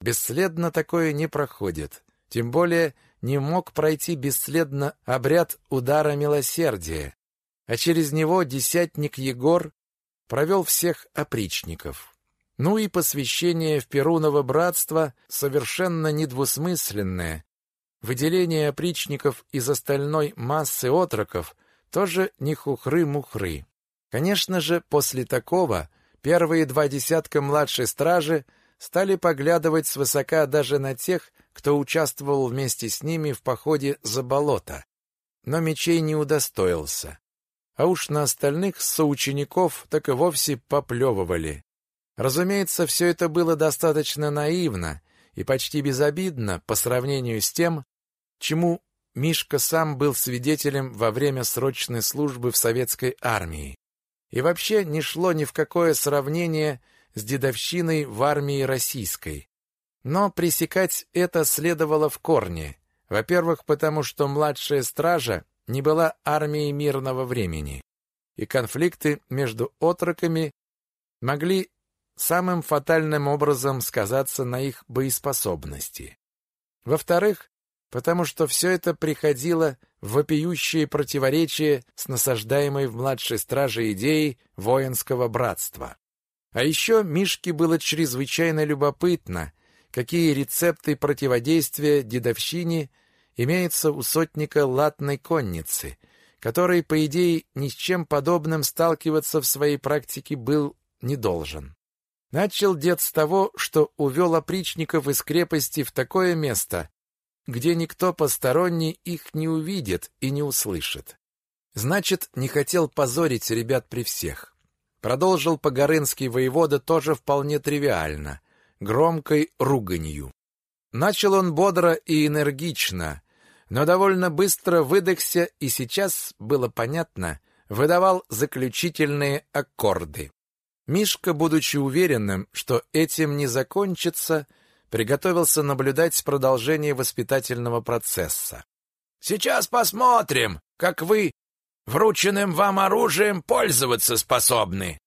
Бесследно такое не проходит. Тем более не мог пройти бесследно обряд удара милосердия, а через него десятник Егор провел всех опричников. Ну и посвящение в Перуново братство совершенно недвусмысленное, Выделение опричников из остальной массы отроков тоже не хухры-мухры. Конечно же, после такого первые два десятка младшей стражи стали поглядывать свысока даже на тех, кто участвовал вместе с ними в походе за болото. Но мечей не удостоился. А уж на остальных соучеников так и вовсе поплевывали. Разумеется, все это было достаточно наивно и почти безобидно по сравнению с тем, чему Мишка сам был свидетелем во время срочной службы в советской армии. И вообще не шло ни в какое сравнение с дедовщиной в армии российской. Но пресекать это следовало в корне. Во-первых, потому что младшая стража не была армией мирного времени, и конфликты между отроками могли самым фатальным образом сказаться на их боеспособности. Во-вторых, потому что все это приходило в вопиющее противоречие с насаждаемой в младшей страже идеей воинского братства. А еще Мишке было чрезвычайно любопытно, какие рецепты противодействия дедовщине имеются у сотника латной конницы, который, по идее, ни с чем подобным сталкиваться в своей практике был не должен. Начал дед с того, что увел опричников из крепости в такое место, где никто посторонний их не увидит и не услышит. Значит, не хотел позорить ребят при всех. Продолжил Погорынский воевода тоже вполне тривиально, громкой руганью. Начал он бодро и энергично, но довольно быстро выдохся и сейчас, было понятно, выдавал заключительные аккорды. Мишка, будучи уверенным, что этим не закончится, приготовился наблюдать продолжение воспитательного процесса. «Сейчас посмотрим, как вы врученным вам оружием пользоваться способны!»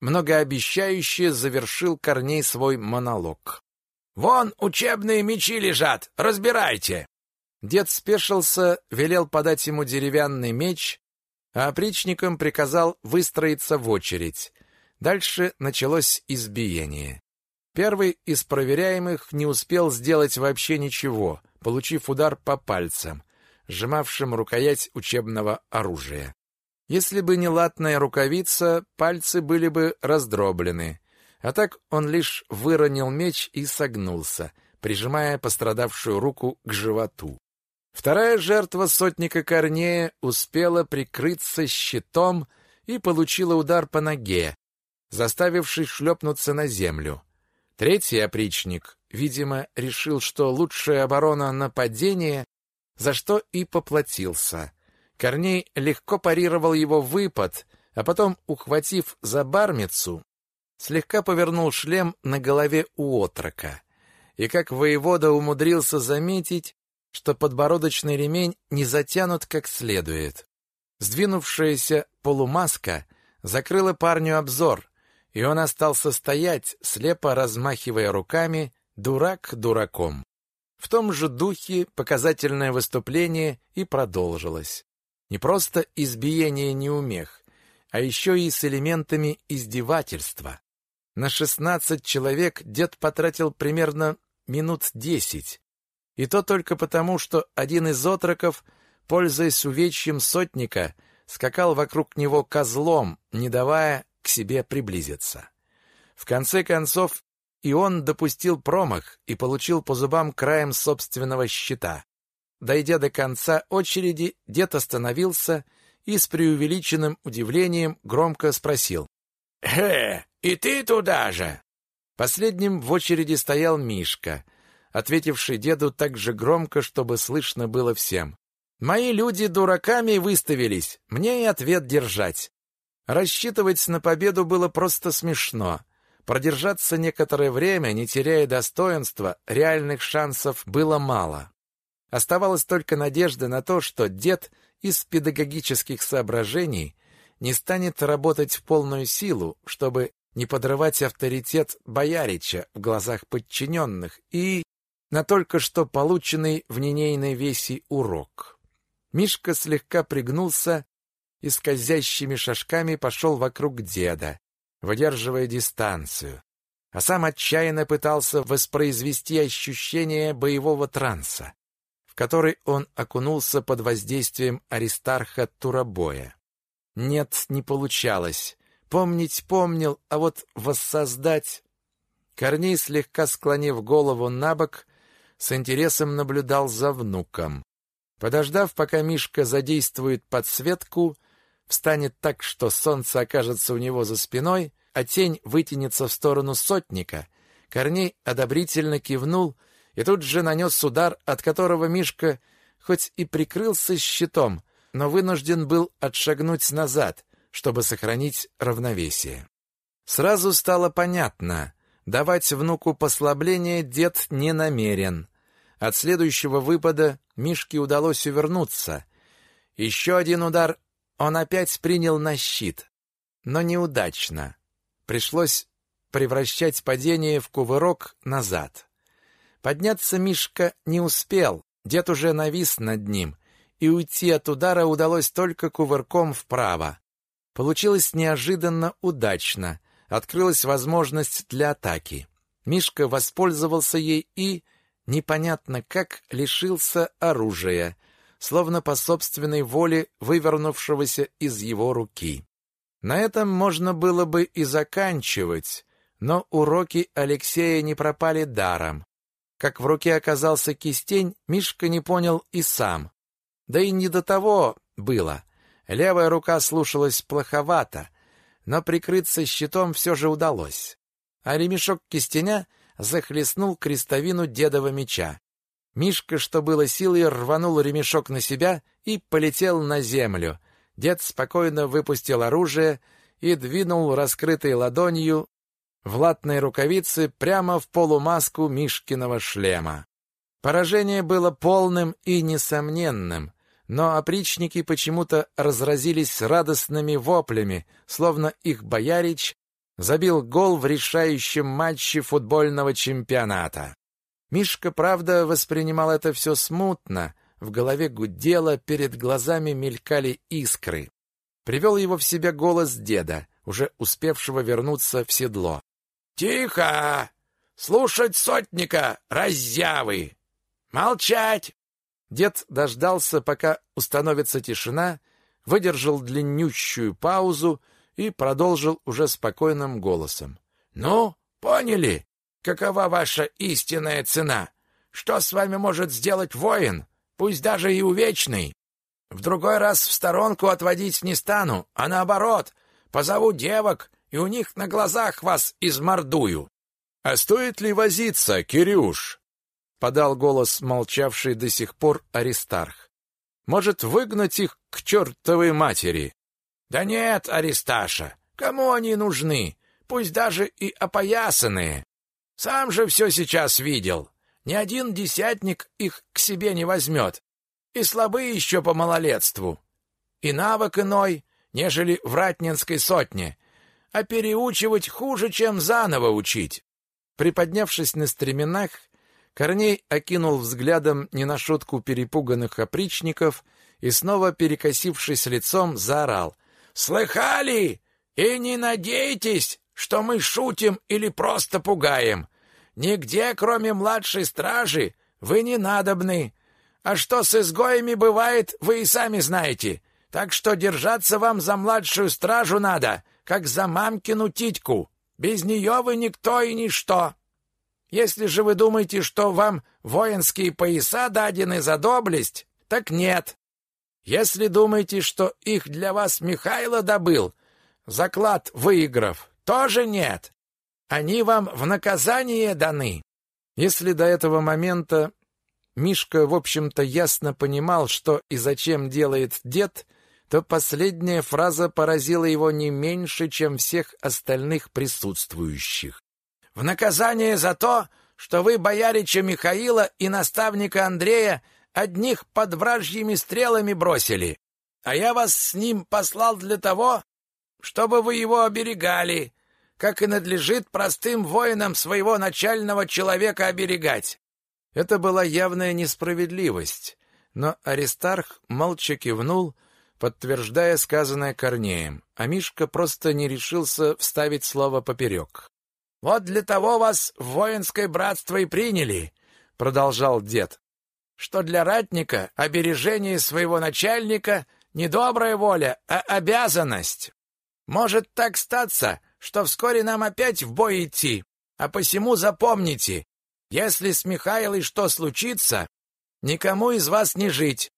Многообещающе завершил Корней свой монолог. «Вон учебные мечи лежат, разбирайте!» Дед спешился, велел подать ему деревянный меч, а опричникам приказал выстроиться в очередь. Дальше началось избиение. Первый из проверяемых не успел сделать вообще ничего, получив удар по пальцам, сжимавшим рукоять учебного оружия. Если бы не латная рукавица, пальцы были бы раздроблены. А так он лишь выронил меч и согнулся, прижимая пострадавшую руку к животу. Вторая жертва сотника Корнея успела прикрыться щитом и получила удар по ноге, заставивший шлепнуться на землю. Третий опричник, видимо, решил, что лучшая оборона — нападение, за что и поплатился. Корней легко парировал его выпад, а потом, ухватив за бармицу, слегка повернул шлем на голове у отрока. И как воевода умудрился заметить, что подбородочный ремень не затянут как следует. Сдвинувшаяся полумаска закрыла парню обзор, и он остался стоять, слепо размахивая руками, дурак дураком. В том же духе показательное выступление и продолжилось. Не просто избиение неумех, а еще и с элементами издевательства. На шестнадцать человек дед потратил примерно минут десять, и то только потому, что один из отроков, пользуясь увечьем сотника, скакал вокруг него козлом, не давая к себе приблизиться. В конце концов, и он допустил промах и получил по зубам краем собственного щита. Дойдя до конца очереди, дед остановился и с преувеличенным удивлением громко спросил. «Э, и ты туда же?» Последним в очереди стоял Мишка, ответивший деду так же громко, чтобы слышно было всем. «Мои люди дураками выставились, мне и ответ держать». Рассчитывать на победу было просто смешно. Продержаться некоторое время, не теряя достоинства, реальных шансов было мало. Оставалась только надежда на то, что дед из педагогических соображений не станет работать в полную силу, чтобы не подрывать авторитет боярича в глазах подчиненных и на только что полученный в ненейной веси урок. Мишка слегка пригнулся и скользящими шажками пошел вокруг деда, выдерживая дистанцию, а сам отчаянно пытался воспроизвести ощущение боевого транса, в который он окунулся под воздействием Аристарха Турабоя. Нет, не получалось. Помнить помнил, а вот воссоздать... Корней, слегка склонив голову на бок, с интересом наблюдал за внуком. Подождав, пока Мишка задействует подсветку, встанет так, что солнце окажется у него за спиной, а тень вытянется в сторону сотника, Корней одобрительно кивнул и тут же нанес удар, от которого Мишка хоть и прикрылся щитом, но вынужден был отшагнуть назад, чтобы сохранить равновесие. Сразу стало понятно, давать внуку послабление дед не намерен. От следующего выпада Мишке удалось увернуться. Еще один удар он опять принял на щит, но неудачно. Пришлось превращать падение в кувырок назад. Подняться Мишка не успел, дед уже навис над ним, и уйти от удара удалось только кувырком вправо. Получилось неожиданно удачно, открылась возможность для атаки. Мишка воспользовался ей и, непонятно как лишился оружия, словно по собственной воле вывернувшегося из его руки. На этом можно было бы и заканчивать, но уроки Алексея не пропали даром. Как в руке оказался кистень, Мишка не понял и сам. Да и не до того было. Левая рука слушалась плоховато, но прикрыться щитом все же удалось. А ремешок кистеня — захлестнул крестовину дедова меча. Мишка, что было силой, рванул ремешок на себя и полетел на землю. Дед спокойно выпустил оружие и двинул раскрытой ладонью в латной рукавице прямо в полумаску Мишкиного шлема. Поражение было полным и несомненным, но опричники почему-то разразились радостными воплями, словно их боярич забил гол в решающем матче футбольного чемпионата. Мишка, правда, воспринимал это все смутно, в голове гудело, перед глазами мелькали искры. Привел его в себя голос деда, уже успевшего вернуться в седло. «Тихо! Слушать сотника, раззявы! Молчать!» Дед дождался, пока установится тишина, выдержал длиннющую паузу и продолжил уже спокойным голосом. «Ну, поняли, какова ваша истинная цена? Что с вами может сделать воин, пусть даже и увечный? В другой раз в сторонку отводить не стану, а наоборот, позову девок и у них на глазах вас измордую». «А стоит ли возиться, Кирюш?» подал голос молчавший до сих пор Аристарх. Может, выгнать их к чертовой матери? Да нет, Аристаша, кому они нужны? Пусть даже и опоясанные. Сам же все сейчас видел. Ни один десятник их к себе не возьмет. И слабые еще по малолетству. И навык иной, нежели в ратнинской сотне. А переучивать хуже, чем заново учить. Приподнявшись на стременах, Корней окинул взглядом не на шутку перепуганных опричников и снова, перекосившись лицом, заорал. «Слыхали? И не надейтесь, что мы шутим или просто пугаем. Нигде, кроме младшей стражи, вы не надобны. А что с изгоями бывает, вы и сами знаете. Так что держаться вам за младшую стражу надо, как за мамкину титьку. Без нее вы никто и ничто. Если же вы думаете, что вам воинские пояса дадены за доблесть, так нет. Если думаете, что их для вас Михайло добыл, заклад выиграв, тоже нет. Они вам в наказание даны. Если до этого момента Мишка, в общем-то, ясно понимал, что и зачем делает дед, то последняя фраза поразила его не меньше, чем всех остальных присутствующих. «В наказание за то, что вы боярича Михаила и наставника Андрея одних под вражьими стрелами бросили, а я вас с ним послал для того, чтобы вы его оберегали, как и надлежит простым воинам своего начального человека оберегать. Это была явная несправедливость, но Аристарх молча кивнул, подтверждая сказанное Корнеем, а Мишка просто не решился вставить слово поперек. «Вот для того вас в воинское братство и приняли», — продолжал дед, «что для ратника обережение своего начальника не добрая воля, а обязанность. Может так статься, что вскоре нам опять в бой идти. А посему запомните, если с Михаилой что случится, никому из вас не жить.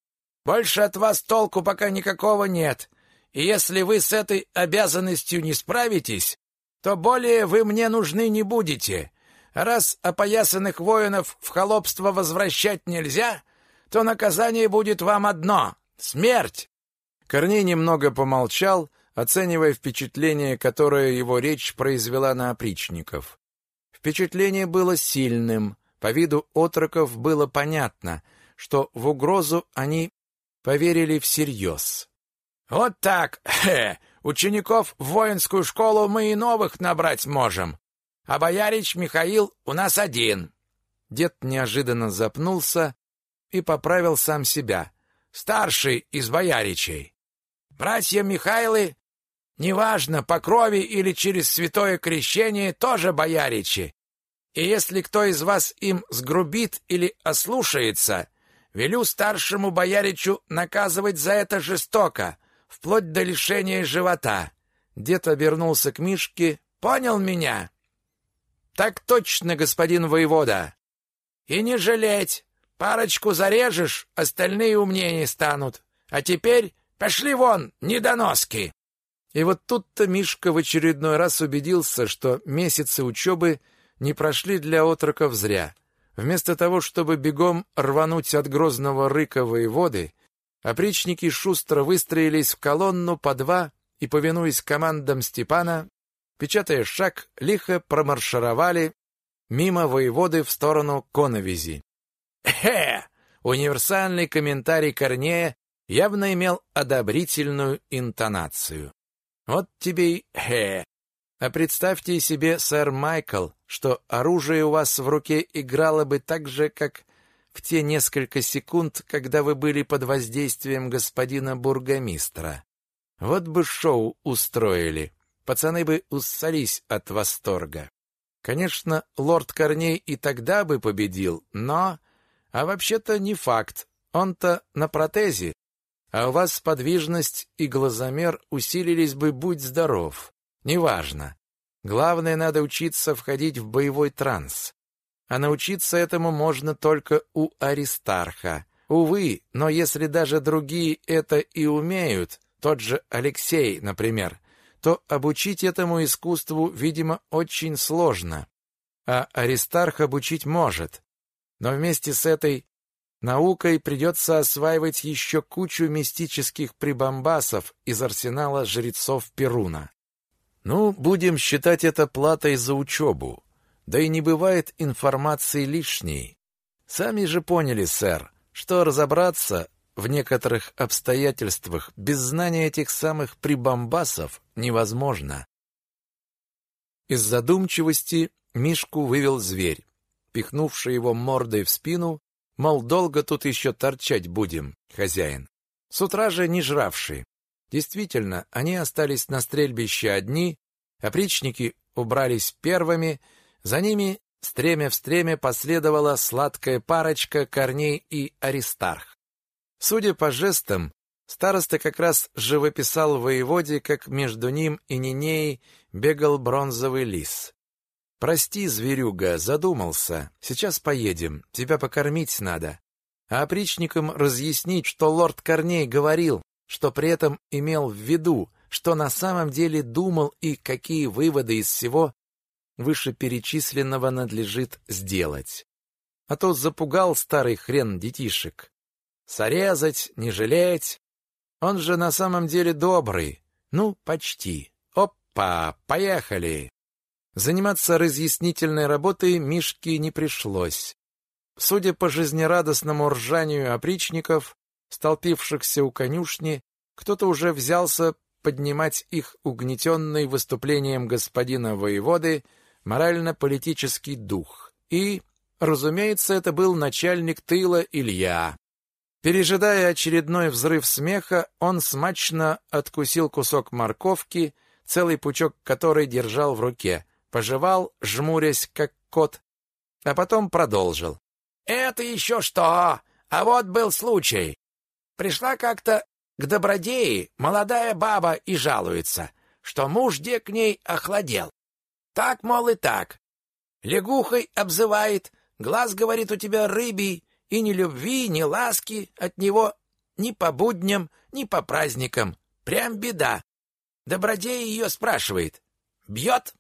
Больше от вас толку пока никакого нет. И если вы с этой обязанностью не справитесь, то более вы мне нужны не будете. Раз опоясанных воинов в холопство возвращать нельзя, то наказание будет вам одно — смерть. Корней немного помолчал, оценивая впечатление, которое его речь произвела на опричников. Впечатление было сильным, по виду отроков было понятно, что в угрозу они поверили всерьез. «Вот так! Хе! Учеников в воинскую школу мы и новых набрать можем, а боярич Михаил у нас один». Дед неожиданно запнулся и поправил сам себя. «Старший из бояричей. Братья Михайлы Неважно, по крови или через святое крещение, тоже бояричи. И если кто из вас им сгрубит или ослушается, велю старшему бояричу наказывать за это жестоко, вплоть до лишения живота. Дед обернулся к Мишке. Понял меня? Так точно, господин воевода. И не жалеть. Парочку зарежешь, остальные умнее не станут. А теперь пошли вон, недоноски. И вот тут-то Мишка в очередной раз убедился, что месяцы учебы не прошли для отроков зря. Вместо того, чтобы бегом рвануть от грозного рыка воеводы, опричники шустро выстроились в колонну по два и, повинуясь командам Степана, печатая шаг, лихо промаршировали мимо воеводы в сторону Коновизи. «Хе!» Универсальный комментарий Корнея явно имел одобрительную интонацию. Вот тебе и хе. А представьте себе, сэр Майкл, что оружие у вас в руке играло бы так же, как в те несколько секунд, когда вы были под воздействием господина бургомистра. Вот бы шоу устроили. Пацаны бы уссались от восторга. Конечно, лорд Корней и тогда бы победил, но... А вообще-то не факт. Он-то на протезе, а у вас подвижность и глазомер усилились бы, будь здоров. Неважно. Главное, надо учиться входить в боевой транс. А научиться этому можно только у Аристарха. Увы, но если даже другие это и умеют, тот же Алексей, например, то обучить этому искусству, видимо, очень сложно. А Аристарх обучить может. Но вместе с этой наукой придется осваивать еще кучу мистических прибамбасов из арсенала жрецов Перуна. Ну, будем считать это платой за учебу. Да и не бывает информации лишней. Сами же поняли, сэр, что разобраться в некоторых обстоятельствах без знания этих самых прибамбасов невозможно. Из задумчивости Мишку вывел зверь, пихнувший его мордой в спину, мол, долго тут еще торчать будем, хозяин. С утра же не жравший. Действительно, они остались на стрельбище одни, опричники убрались первыми, за ними стремя в стремя последовала сладкая парочка Корней и Аристарх. Судя по жестам, староста как раз живописал воеводе, как между ним и Нинеей бегал бронзовый лис. «Прости, зверюга, задумался. Сейчас поедем, тебя покормить надо. А опричникам разъяснить, что лорд Корней говорил, что при этом имел в виду, что на самом деле думал и какие выводы из всего вышеперечисленного надлежит сделать. А то запугал старый хрен детишек. Сорезать, не жалеть. Он же на самом деле добрый. Ну, почти. Опа, поехали. Заниматься разъяснительной работой Мишке не пришлось. Судя по жизнерадостному ржанию опричников, столпившихся у конюшни, кто-то уже взялся поднимать их угнетенный выступлением господина воеводы морально-политический дух. И, разумеется, это был начальник тыла Илья. Пережидая очередной взрыв смеха, он смачно откусил кусок морковки, целый пучок которой держал в руке, пожевал, жмурясь, как кот, а потом продолжил. «Это еще что? А вот был случай. Пришла как-то к добродеи молодая баба и жалуется, что муж де к ней охладел. Так, мол, и так. Лягухой обзывает, глаз, говорит, у тебя рыбий, и ни любви, ни ласки от него ни по будням, ни по праздникам. Прям беда. Добродей ее спрашивает. Бьет?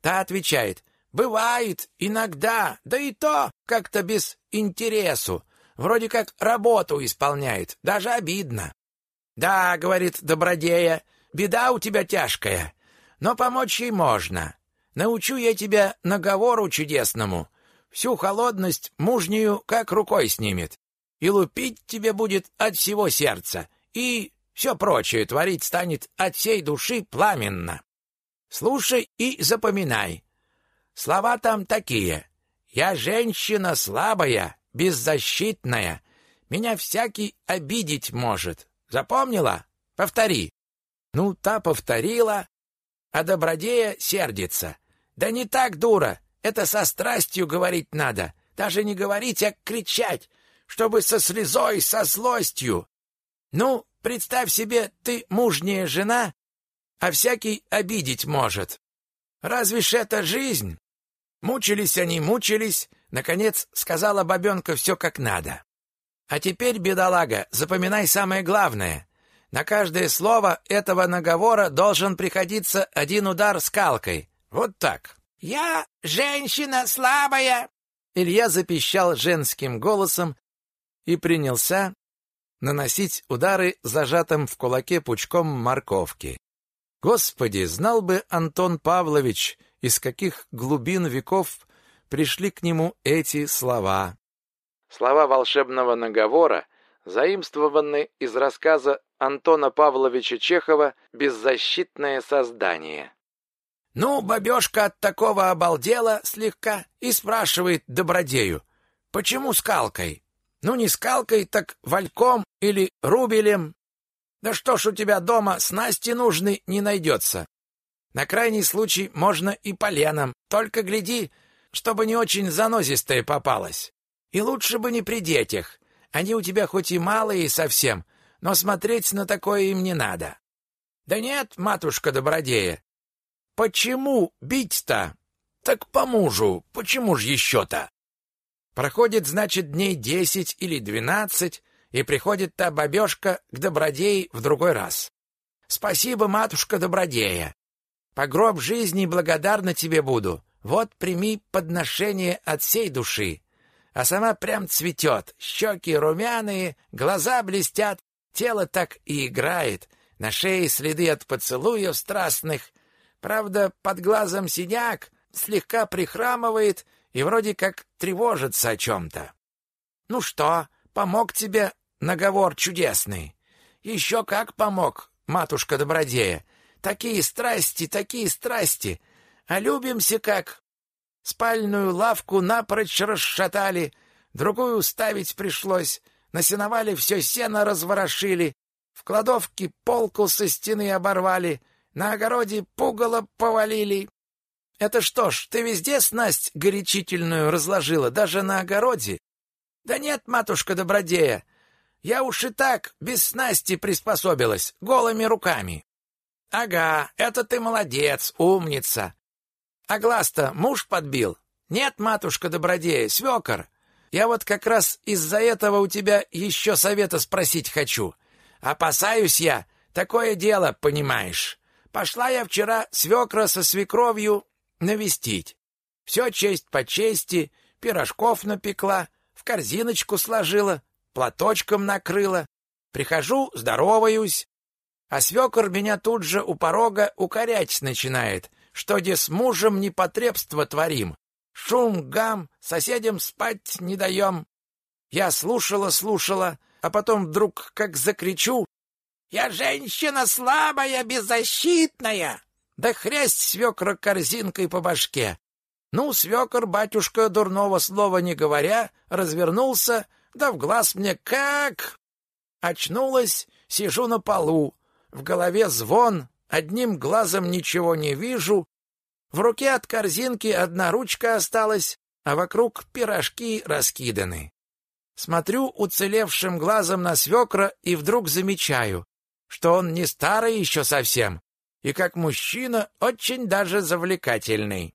Та отвечает. Бывает, иногда, да и то как-то без интересу. Вроде как работу исполняет, даже обидно. Да, говорит Добродея, беда у тебя тяжкая, но помочь ей можно. Научу я тебя наговору чудесному — всю холодность мужнюю как рукой снимет. И лупить тебе будет от всего сердца, и все прочее творить станет от всей души пламенно. Слушай и запоминай. Слова там такие. Я женщина слабая, беззащитная. Меня всякий обидеть может. Запомнила? Повтори. Ну, та повторила, а добродея сердится. Да не так, дура. Это со страстью говорить надо. Даже не говорить, а кричать, чтобы со слезой, со злостью. Ну, представь себе, ты мужняя жена, а всякий обидеть может. Разве ж это жизнь? Мучились они, мучились. Наконец, сказала бабенка все как надо. А теперь, бедолага, запоминай самое главное. На каждое слово этого наговора должен приходиться один удар скалкой. Вот так. «Я женщина слабая!» Илья запищал женским голосом и принялся наносить удары зажатым в кулаке пучком морковки. Господи, знал бы Антон Павлович, из каких глубин веков пришли к нему эти слова. Слова волшебного наговора, заимствованные из рассказа Антона Павловича Чехова «Беззащитное создание». Ну, бабешка от такого обалдела слегка и спрашивает добродею, почему скалкой? Ну, не скалкой, так вальком или рубелем. Да что ж у тебя дома снасти нужны не найдется. На крайний случай можно и поленом, только гляди, чтобы не очень занозистая попалась. И лучше бы не при детях. Они у тебя хоть и малые совсем, но смотреть на такое им не надо. Да нет, матушка добродея, Почему бить-то? Так по мужу, почему ж еще-то? Проходит, значит, дней десять или двенадцать, и приходит та бабешка к добродеи в другой раз. Спасибо, матушка добродея. По гроб жизни благодарна тебе буду. Вот прими подношение от всей души. а сама прям цветет. Щеки румяные, глаза блестят, тело так и играет. На шее следы от поцелуев страстных. Правда, под глазом синяк, слегка прихрамывает и вроде как тревожится о чем-то. Ну что, помог тебе наговор чудесный? Еще как помог, матушка Добродея. Такие страсти, такие страсти. А любимся как. Спальную лавку напрочь расшатали, другую ставить пришлось. На сеновале все сено разворошили, в кладовке полку со стены оборвали, на огороде пугало повалили. Это что ж, ты везде снасть горячительную разложила, даже на огороде? Да нет, матушка Добродея, я уж и так без снасти приспособилась, голыми руками. Ага, это ты молодец, умница. А глаз-то муж подбил? Нет, матушка Добродея, свекор. Я вот как раз из-за этого у тебя еще совета спросить хочу. Опасаюсь я, такое дело, понимаешь. Пошла я вчера свекра со свекровью навестить. Все честь по чести, пирожков напекла, в корзиночку сложила, платочком накрыла. Прихожу, здороваюсь, а свекор меня тут же у порога укорять начинает, что где с мужем непотребство творим. Шум, гам, соседям спать не даем. Я слушала, слушала, а потом вдруг как закричу «Я женщина слабая, беззащитная!» Да хрясть свекра корзинкой по башке. Ну, свекор, батюшка, дурного слова не говоря, развернулся, да в глаз мне как... Очнулась, сижу на полу, в голове звон, одним глазом ничего не вижу, в руке от корзинки одна ручка осталась, а вокруг пирожки раскиданы. Смотрю уцелевшим глазом на свекра и вдруг замечаю, что он не старый еще совсем, и как мужчина очень даже завлекательный.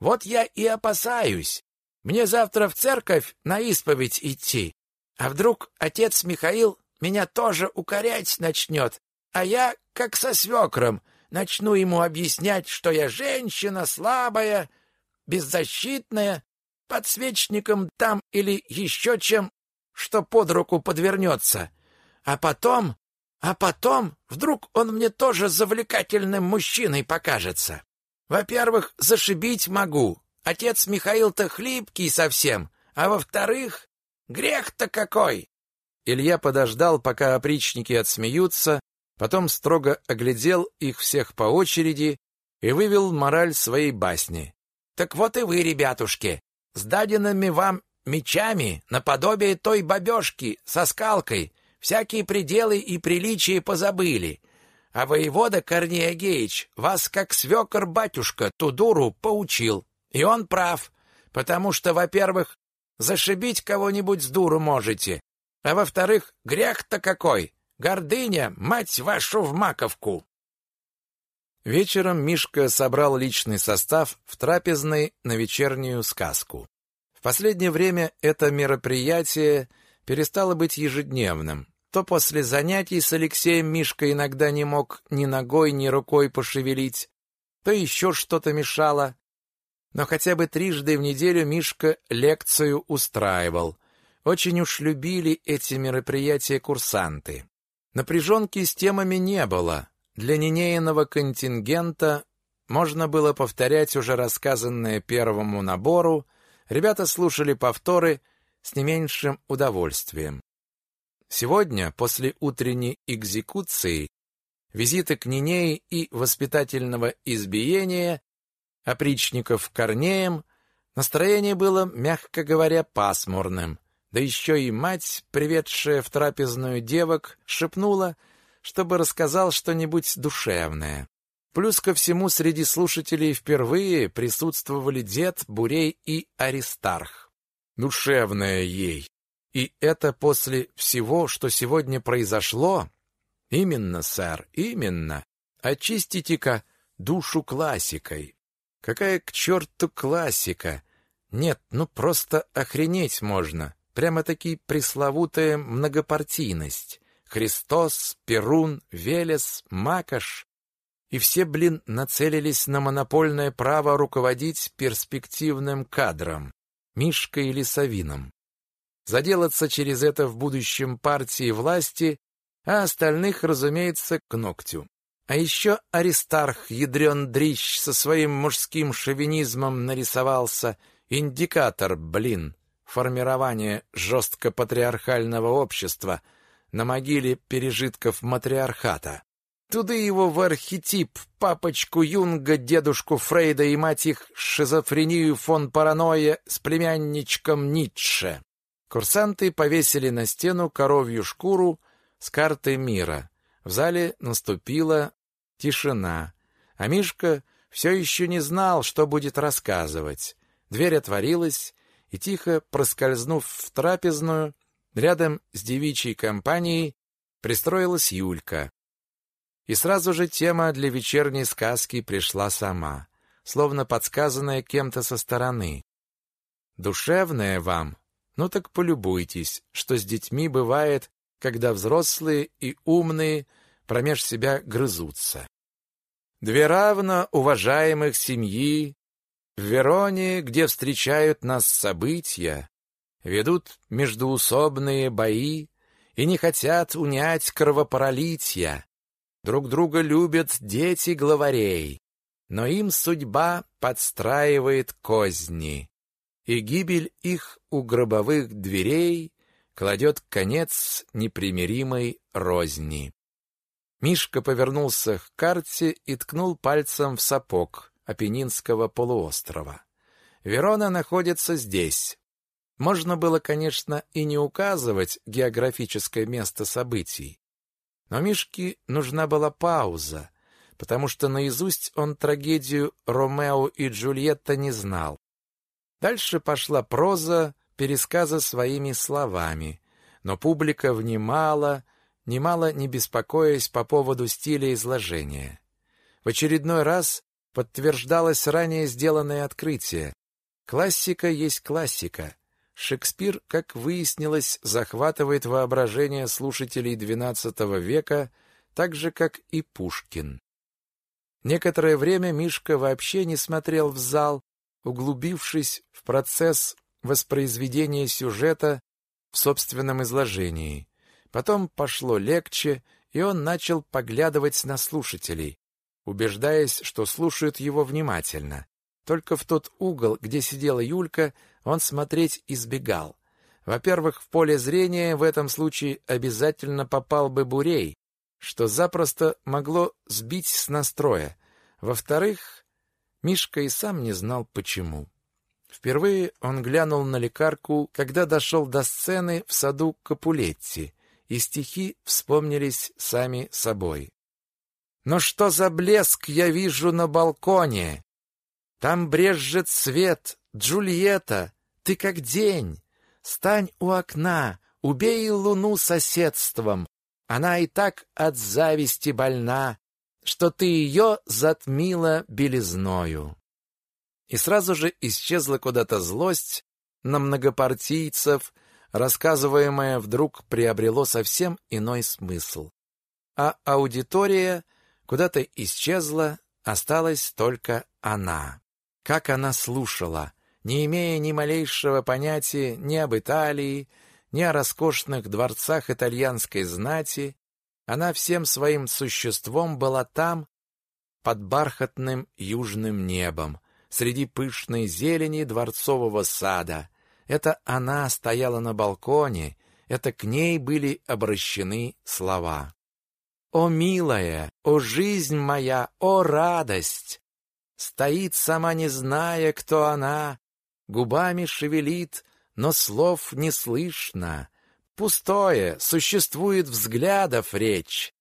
Вот я и опасаюсь. Мне завтра в церковь на исповедь идти. А вдруг отец Михаил меня тоже укорять начнет, а я, как со свекром, начну ему объяснять, что я женщина слабая, беззащитная, подсвечником там или еще чем, что под руку подвернется. А потом, а потом, вдруг он мне тоже завлекательным мужчиной покажется. Во-первых, зашибить могу. Отец Михаил-то хлипкий совсем. А во-вторых, грех-то какой! Илья подождал, пока опричники отсмеются, потом строго оглядел их всех по очереди и вывел мораль своей басни. «Так вот и вы, ребятушки, с даденными вам мечами, наподобие той бабешки со скалкой, всякие пределы и приличия позабыли. А воевода Корней Агеич вас, как свекор-батюшка, ту дуру поучил. И он прав, потому что, во-первых, зашибить кого-нибудь с дуру можете, а во-вторых, грех-то какой! Гордыня, мать вашу в маковку!» Вечером Мишка собрал личный состав в трапезной на вечернюю сказку. В последнее время это мероприятие перестало быть ежедневным. То после занятий с Алексеем Мишка иногда не мог ни ногой, ни рукой пошевелить, то еще что-то мешало. Но хотя бы трижды в неделю Мишка лекцию устраивал. Очень уж любили эти мероприятия курсанты. Напряженки с темами не было. Для ненеянного контингента можно было повторять уже рассказанное первому набору, ребята слушали повторы с не меньшим удовольствием. Сегодня, после утренней экзекуции, визита к Нинее и воспитательного избиения опричников Корнеем, настроение было, мягко говоря, пасмурным. Да еще и мать, приведшая в трапезную девок, шепнула, чтобы рассказал что-нибудь душевное. Плюс ко всему среди слушателей впервые присутствовали дед, Бурей и Аристарх. Душевное ей. И это после всего, что сегодня произошло? Именно, сэр, именно. Очистите-ка душу классикой. Какая к черту классика? Нет, ну просто охренеть можно. Прямо-таки пресловутая многопартийность. Христос, Перун, Велес, Макаш. И все, блин, нацелились на монопольное право руководить перспективным кадром. Мишкой или Савином. Заделаться через это в будущем партии власти, а остальных, разумеется, к ногтю. А еще Аристарх, ядрен дрищ, со своим мужским шовинизмом нарисовался. Индикатор, блин, формирования жестко патриархального общества на могиле пережитков матриархата. Туда его в архетип, папочку Юнга, дедушку Фрейда и мать их шизофрению фон паранойя с племянничком Ницше. Курсанты повесили на стену коровью шкуру с картой мира. В зале наступила тишина, а Мишка все еще не знал, что будет рассказывать. Дверь отворилась, и тихо проскользнув в трапезную, рядом с девичьей компанией пристроилась Юлька. И сразу же тема для вечерней сказки пришла сама, словно подсказанная кем-то со стороны. Душевная вам? Ну так полюбуйтесь, что с детьми бывает, когда взрослые и умные промеж себя грызутся. Две равно уважаемых семьи в Вероне, где встречают нас события, ведут междуусобные бои и не хотят унять кровопролития, Друг друга любят дети главарей, но им судьба подстраивает козни, и гибель их у гробовых дверей кладет конец непримиримой розни. Мишка повернулся к карте и ткнул пальцем в сапог Апеннинского полуострова. Верона находится здесь. Можно было, конечно, и не указывать географическое место событий. Но Мишке нужна была пауза, потому что наизусть он трагедию Ромео и Джульетта не знал. Дальше пошла проза, пересказа своими словами, но публика внимала, немало не беспокоясь по поводу стиля изложения. В очередной раз подтверждалось ранее сделанное открытие. Классика есть классика, Шекспир, как выяснилось, захватывает воображение слушателей XII века, так же, как и Пушкин. Некоторое время Мишка вообще не смотрел в зал, углубившись в процесс воспроизведения сюжета в собственном изложении. Потом пошло легче, и он начал поглядывать на слушателей, убеждаясь, что слушают его внимательно. Только в тот угол, где сидела Юлька, он смотреть избегал. Во-первых, в поле зрения в этом случае обязательно попал бы Бурей, что запросто могло сбить с настроя. Во-вторых, Мишка и сам не знал почему. Впервые он глянул на лекарку, когда дошел до сцены в саду Капулетти, и стихи вспомнились сами собой. «Но что за блеск я вижу на балконе? Там брежет свет, Джульетта, ты как день. Стань у окна, убей луну соседством. Она и так от зависти больна, что ты ее затмила белизною. И сразу же исчезла куда-то злость на многопартийцев, рассказываемое вдруг приобрело совсем иной смысл. А аудитория куда-то исчезла, осталась только она. Как она слушала, не имея ни малейшего понятия ни об Италии, ни о роскошных дворцах итальянской знати, она всем своим существом была там, под бархатным южным небом, среди пышной зелени дворцового сада. Это она стояла на балконе, это к ней были обращены слова. «О, милая! О, жизнь моя! О, радость! Стоит сама не зная, кто она, губами шевелит, но слов не слышно. Пустое, существует взглядов речь.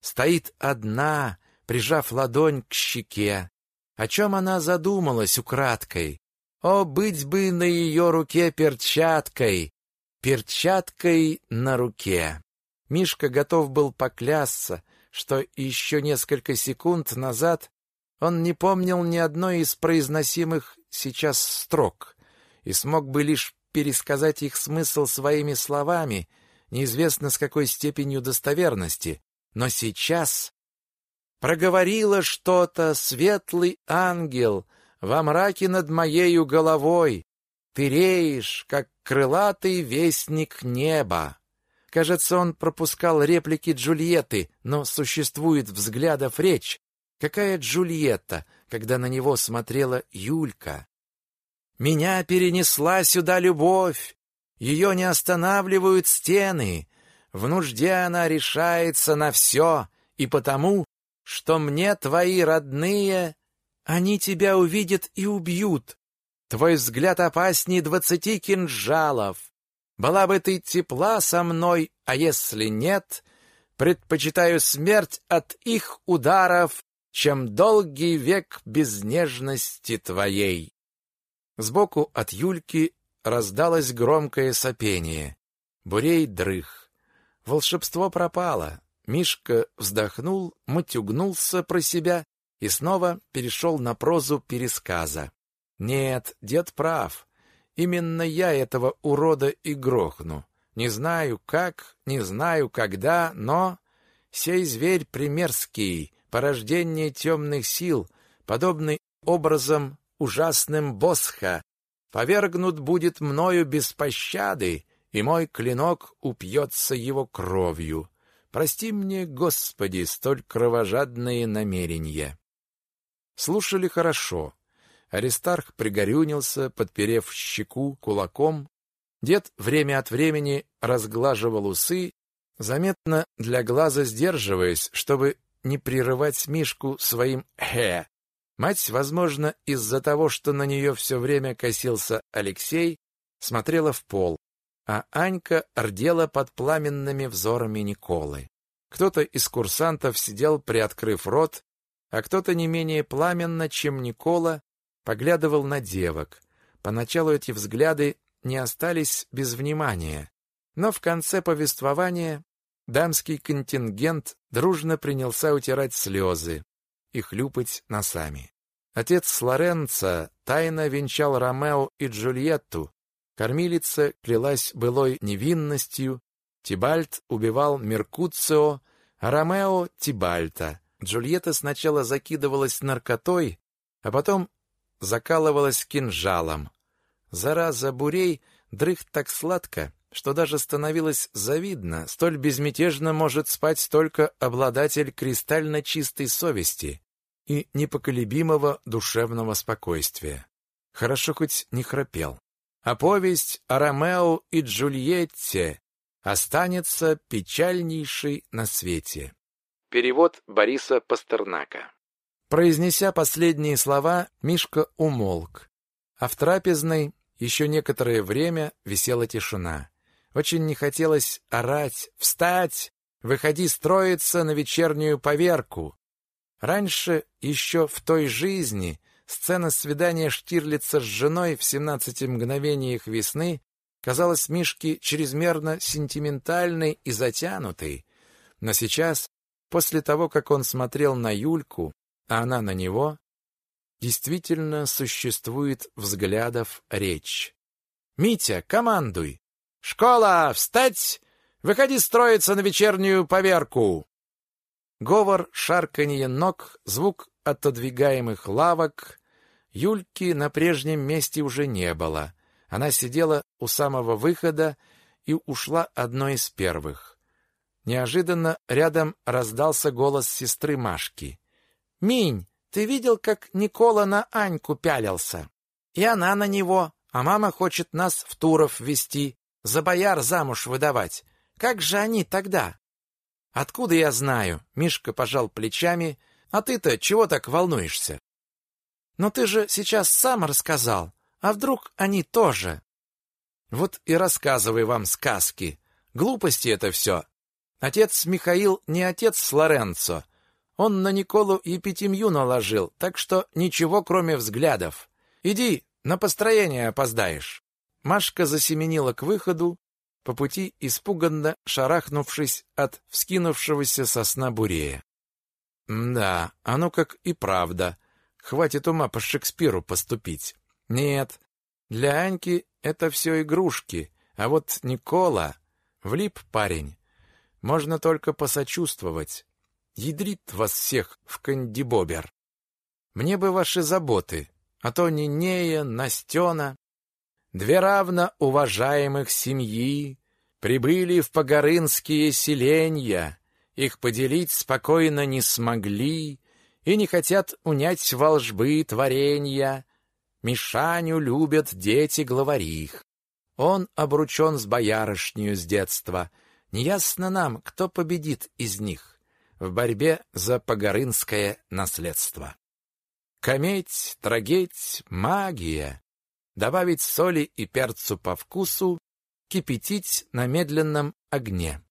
Стоит одна, прижав ладонь к щеке. О чем она задумалась украдкой? О, быть бы на ее руке перчаткой, перчаткой на руке. Мишка готов был поклясться, что еще несколько секунд назад он не помнил ни одной из произносимых сейчас строк и смог бы лишь пересказать их смысл своими словами, неизвестно с какой степенью достоверности, но сейчас проговорила что-то светлый ангел во мраке над моею головой. Ты реешь, как крылатый вестник неба. Кажется, он пропускал реплики Джульетты, но существует взглядов речь. Какая Джульетта, когда на него смотрела Юлька? Меня перенесла сюда любовь. Ее не останавливают стены. В нужде она решается на все, и потому, что мне твои родные, они тебя увидят и убьют. Твой взгляд опаснее двадцати кинжалов. Была бы ты тепла со мной, а если нет, предпочитаю смерть от их ударов, чем долгий век без нежности твоей. Сбоку от Юльки раздалось громкое сопение. Бурей дрых. Волшебство пропало. Мишка вздохнул, матюгнулся про себя и снова перешел на прозу пересказа. Нет, дед прав. Именно я этого урода и грохну. Не знаю как, не знаю когда, но... Сей зверь примерский, порождение темных сил, подобный образом ужасным Босха, повергнут будет мною без пощады, и мой клинок упьется его кровью. Прости мне, Господи, столь кровожадные намерения. Слушали хорошо. Аристарх пригорюнился, подперев щеку кулаком. Дед время от времени разглаживал усы, заметно для глаза сдерживаясь, чтобы не прерывать Мишку своим «хе». Мать, возможно, из-за того, что на нее все время косился Алексей, смотрела в пол, а Анька рдела под пламенными взорами Николы. Кто-то из курсантов сидел, приоткрыв рот, а кто-то не менее пламенно, чем Никола, поглядывал на девок. Поначалу эти взгляды не остались без внимания, но в конце повествования дамский контингент дружно принялся утирать слезы и хлюпать носами. Отец Лоренцо тайно венчал Ромео и Джульетту, кормилица клялась былой невинностью, Тибальт убивал Меркуцио, а Ромео — Тибальта. Джульетта сначала закидывалась наркотой, а потом закалывалась кинжалом. Зараза бурей дрых так сладко, что даже становилось завидно, столь безмятежно может спать только обладатель кристально чистой совести и непоколебимого душевного спокойствия. Хорошо хоть не храпел. А повесть о Ромео и Джульетте останется печальнейшей на свете. Перевод Бориса Пастернака Произнеся последние слова, Мишка умолк, а в трапезной еще некоторое время висела тишина. Очень не хотелось орать «Встать! Выходи строиться на вечернюю поверку!» Раньше, еще в той жизни, сцена свидания Штирлица с женой в «17 мгновениях весны» казалась Мишке чрезмерно сентиментальной и затянутой. Но сейчас, после того, как он смотрел на Юльку, а она на него, действительно существует взглядов речь. «Митя, командуй! Школа, встать! Выходи строиться на вечернюю поверку!» Говор, шарканье ног, звук отодвигаемых лавок. Юльки на прежнем месте уже не было. Она сидела у самого выхода и ушла одной из первых. Неожиданно рядом раздался голос сестры Машки. Минь, ты видел, как Никола на Аньку пялился? И она на него, а мама хочет нас в Туров вести, за бояр замуж выдавать. Как же они тогда? Откуда я знаю? Мишка пожал плечами. А ты-то чего так волнуешься? Но ты же сейчас сам рассказал. А вдруг они тоже? Вот и рассказывай вам сказки. Глупости это все. Отец Михаил не отец Лоренцо, он на Николу епитемью наложил, так что ничего, кроме взглядов. Иди, на построение опоздаешь. Машка засеменила к выходу, по пути испуганно шарахнувшись от вскинувшегося сосна бурея. Да, оно как и правда. Хватит ума по Шекспиру поступить. Нет, для Аньки это все игрушки, а вот Никола... Влип парень. Можно только посочувствовать. Ядрит вас всех в кандибобер. Мне бы ваши заботы, а то Нинея, Настена. Две равно уважаемых семьи Прибыли в погорынские селенья, Их поделить спокойно не смогли И не хотят унять волжбы творенья. Мишаню любят дети главарих. Он обручен с боярышнею с детства. Неясно нам, кто победит из них В борьбе за погорынское наследство. Кометь, трагедь, магия. Добавить соли и перцу по вкусу, кипятить на медленном огне.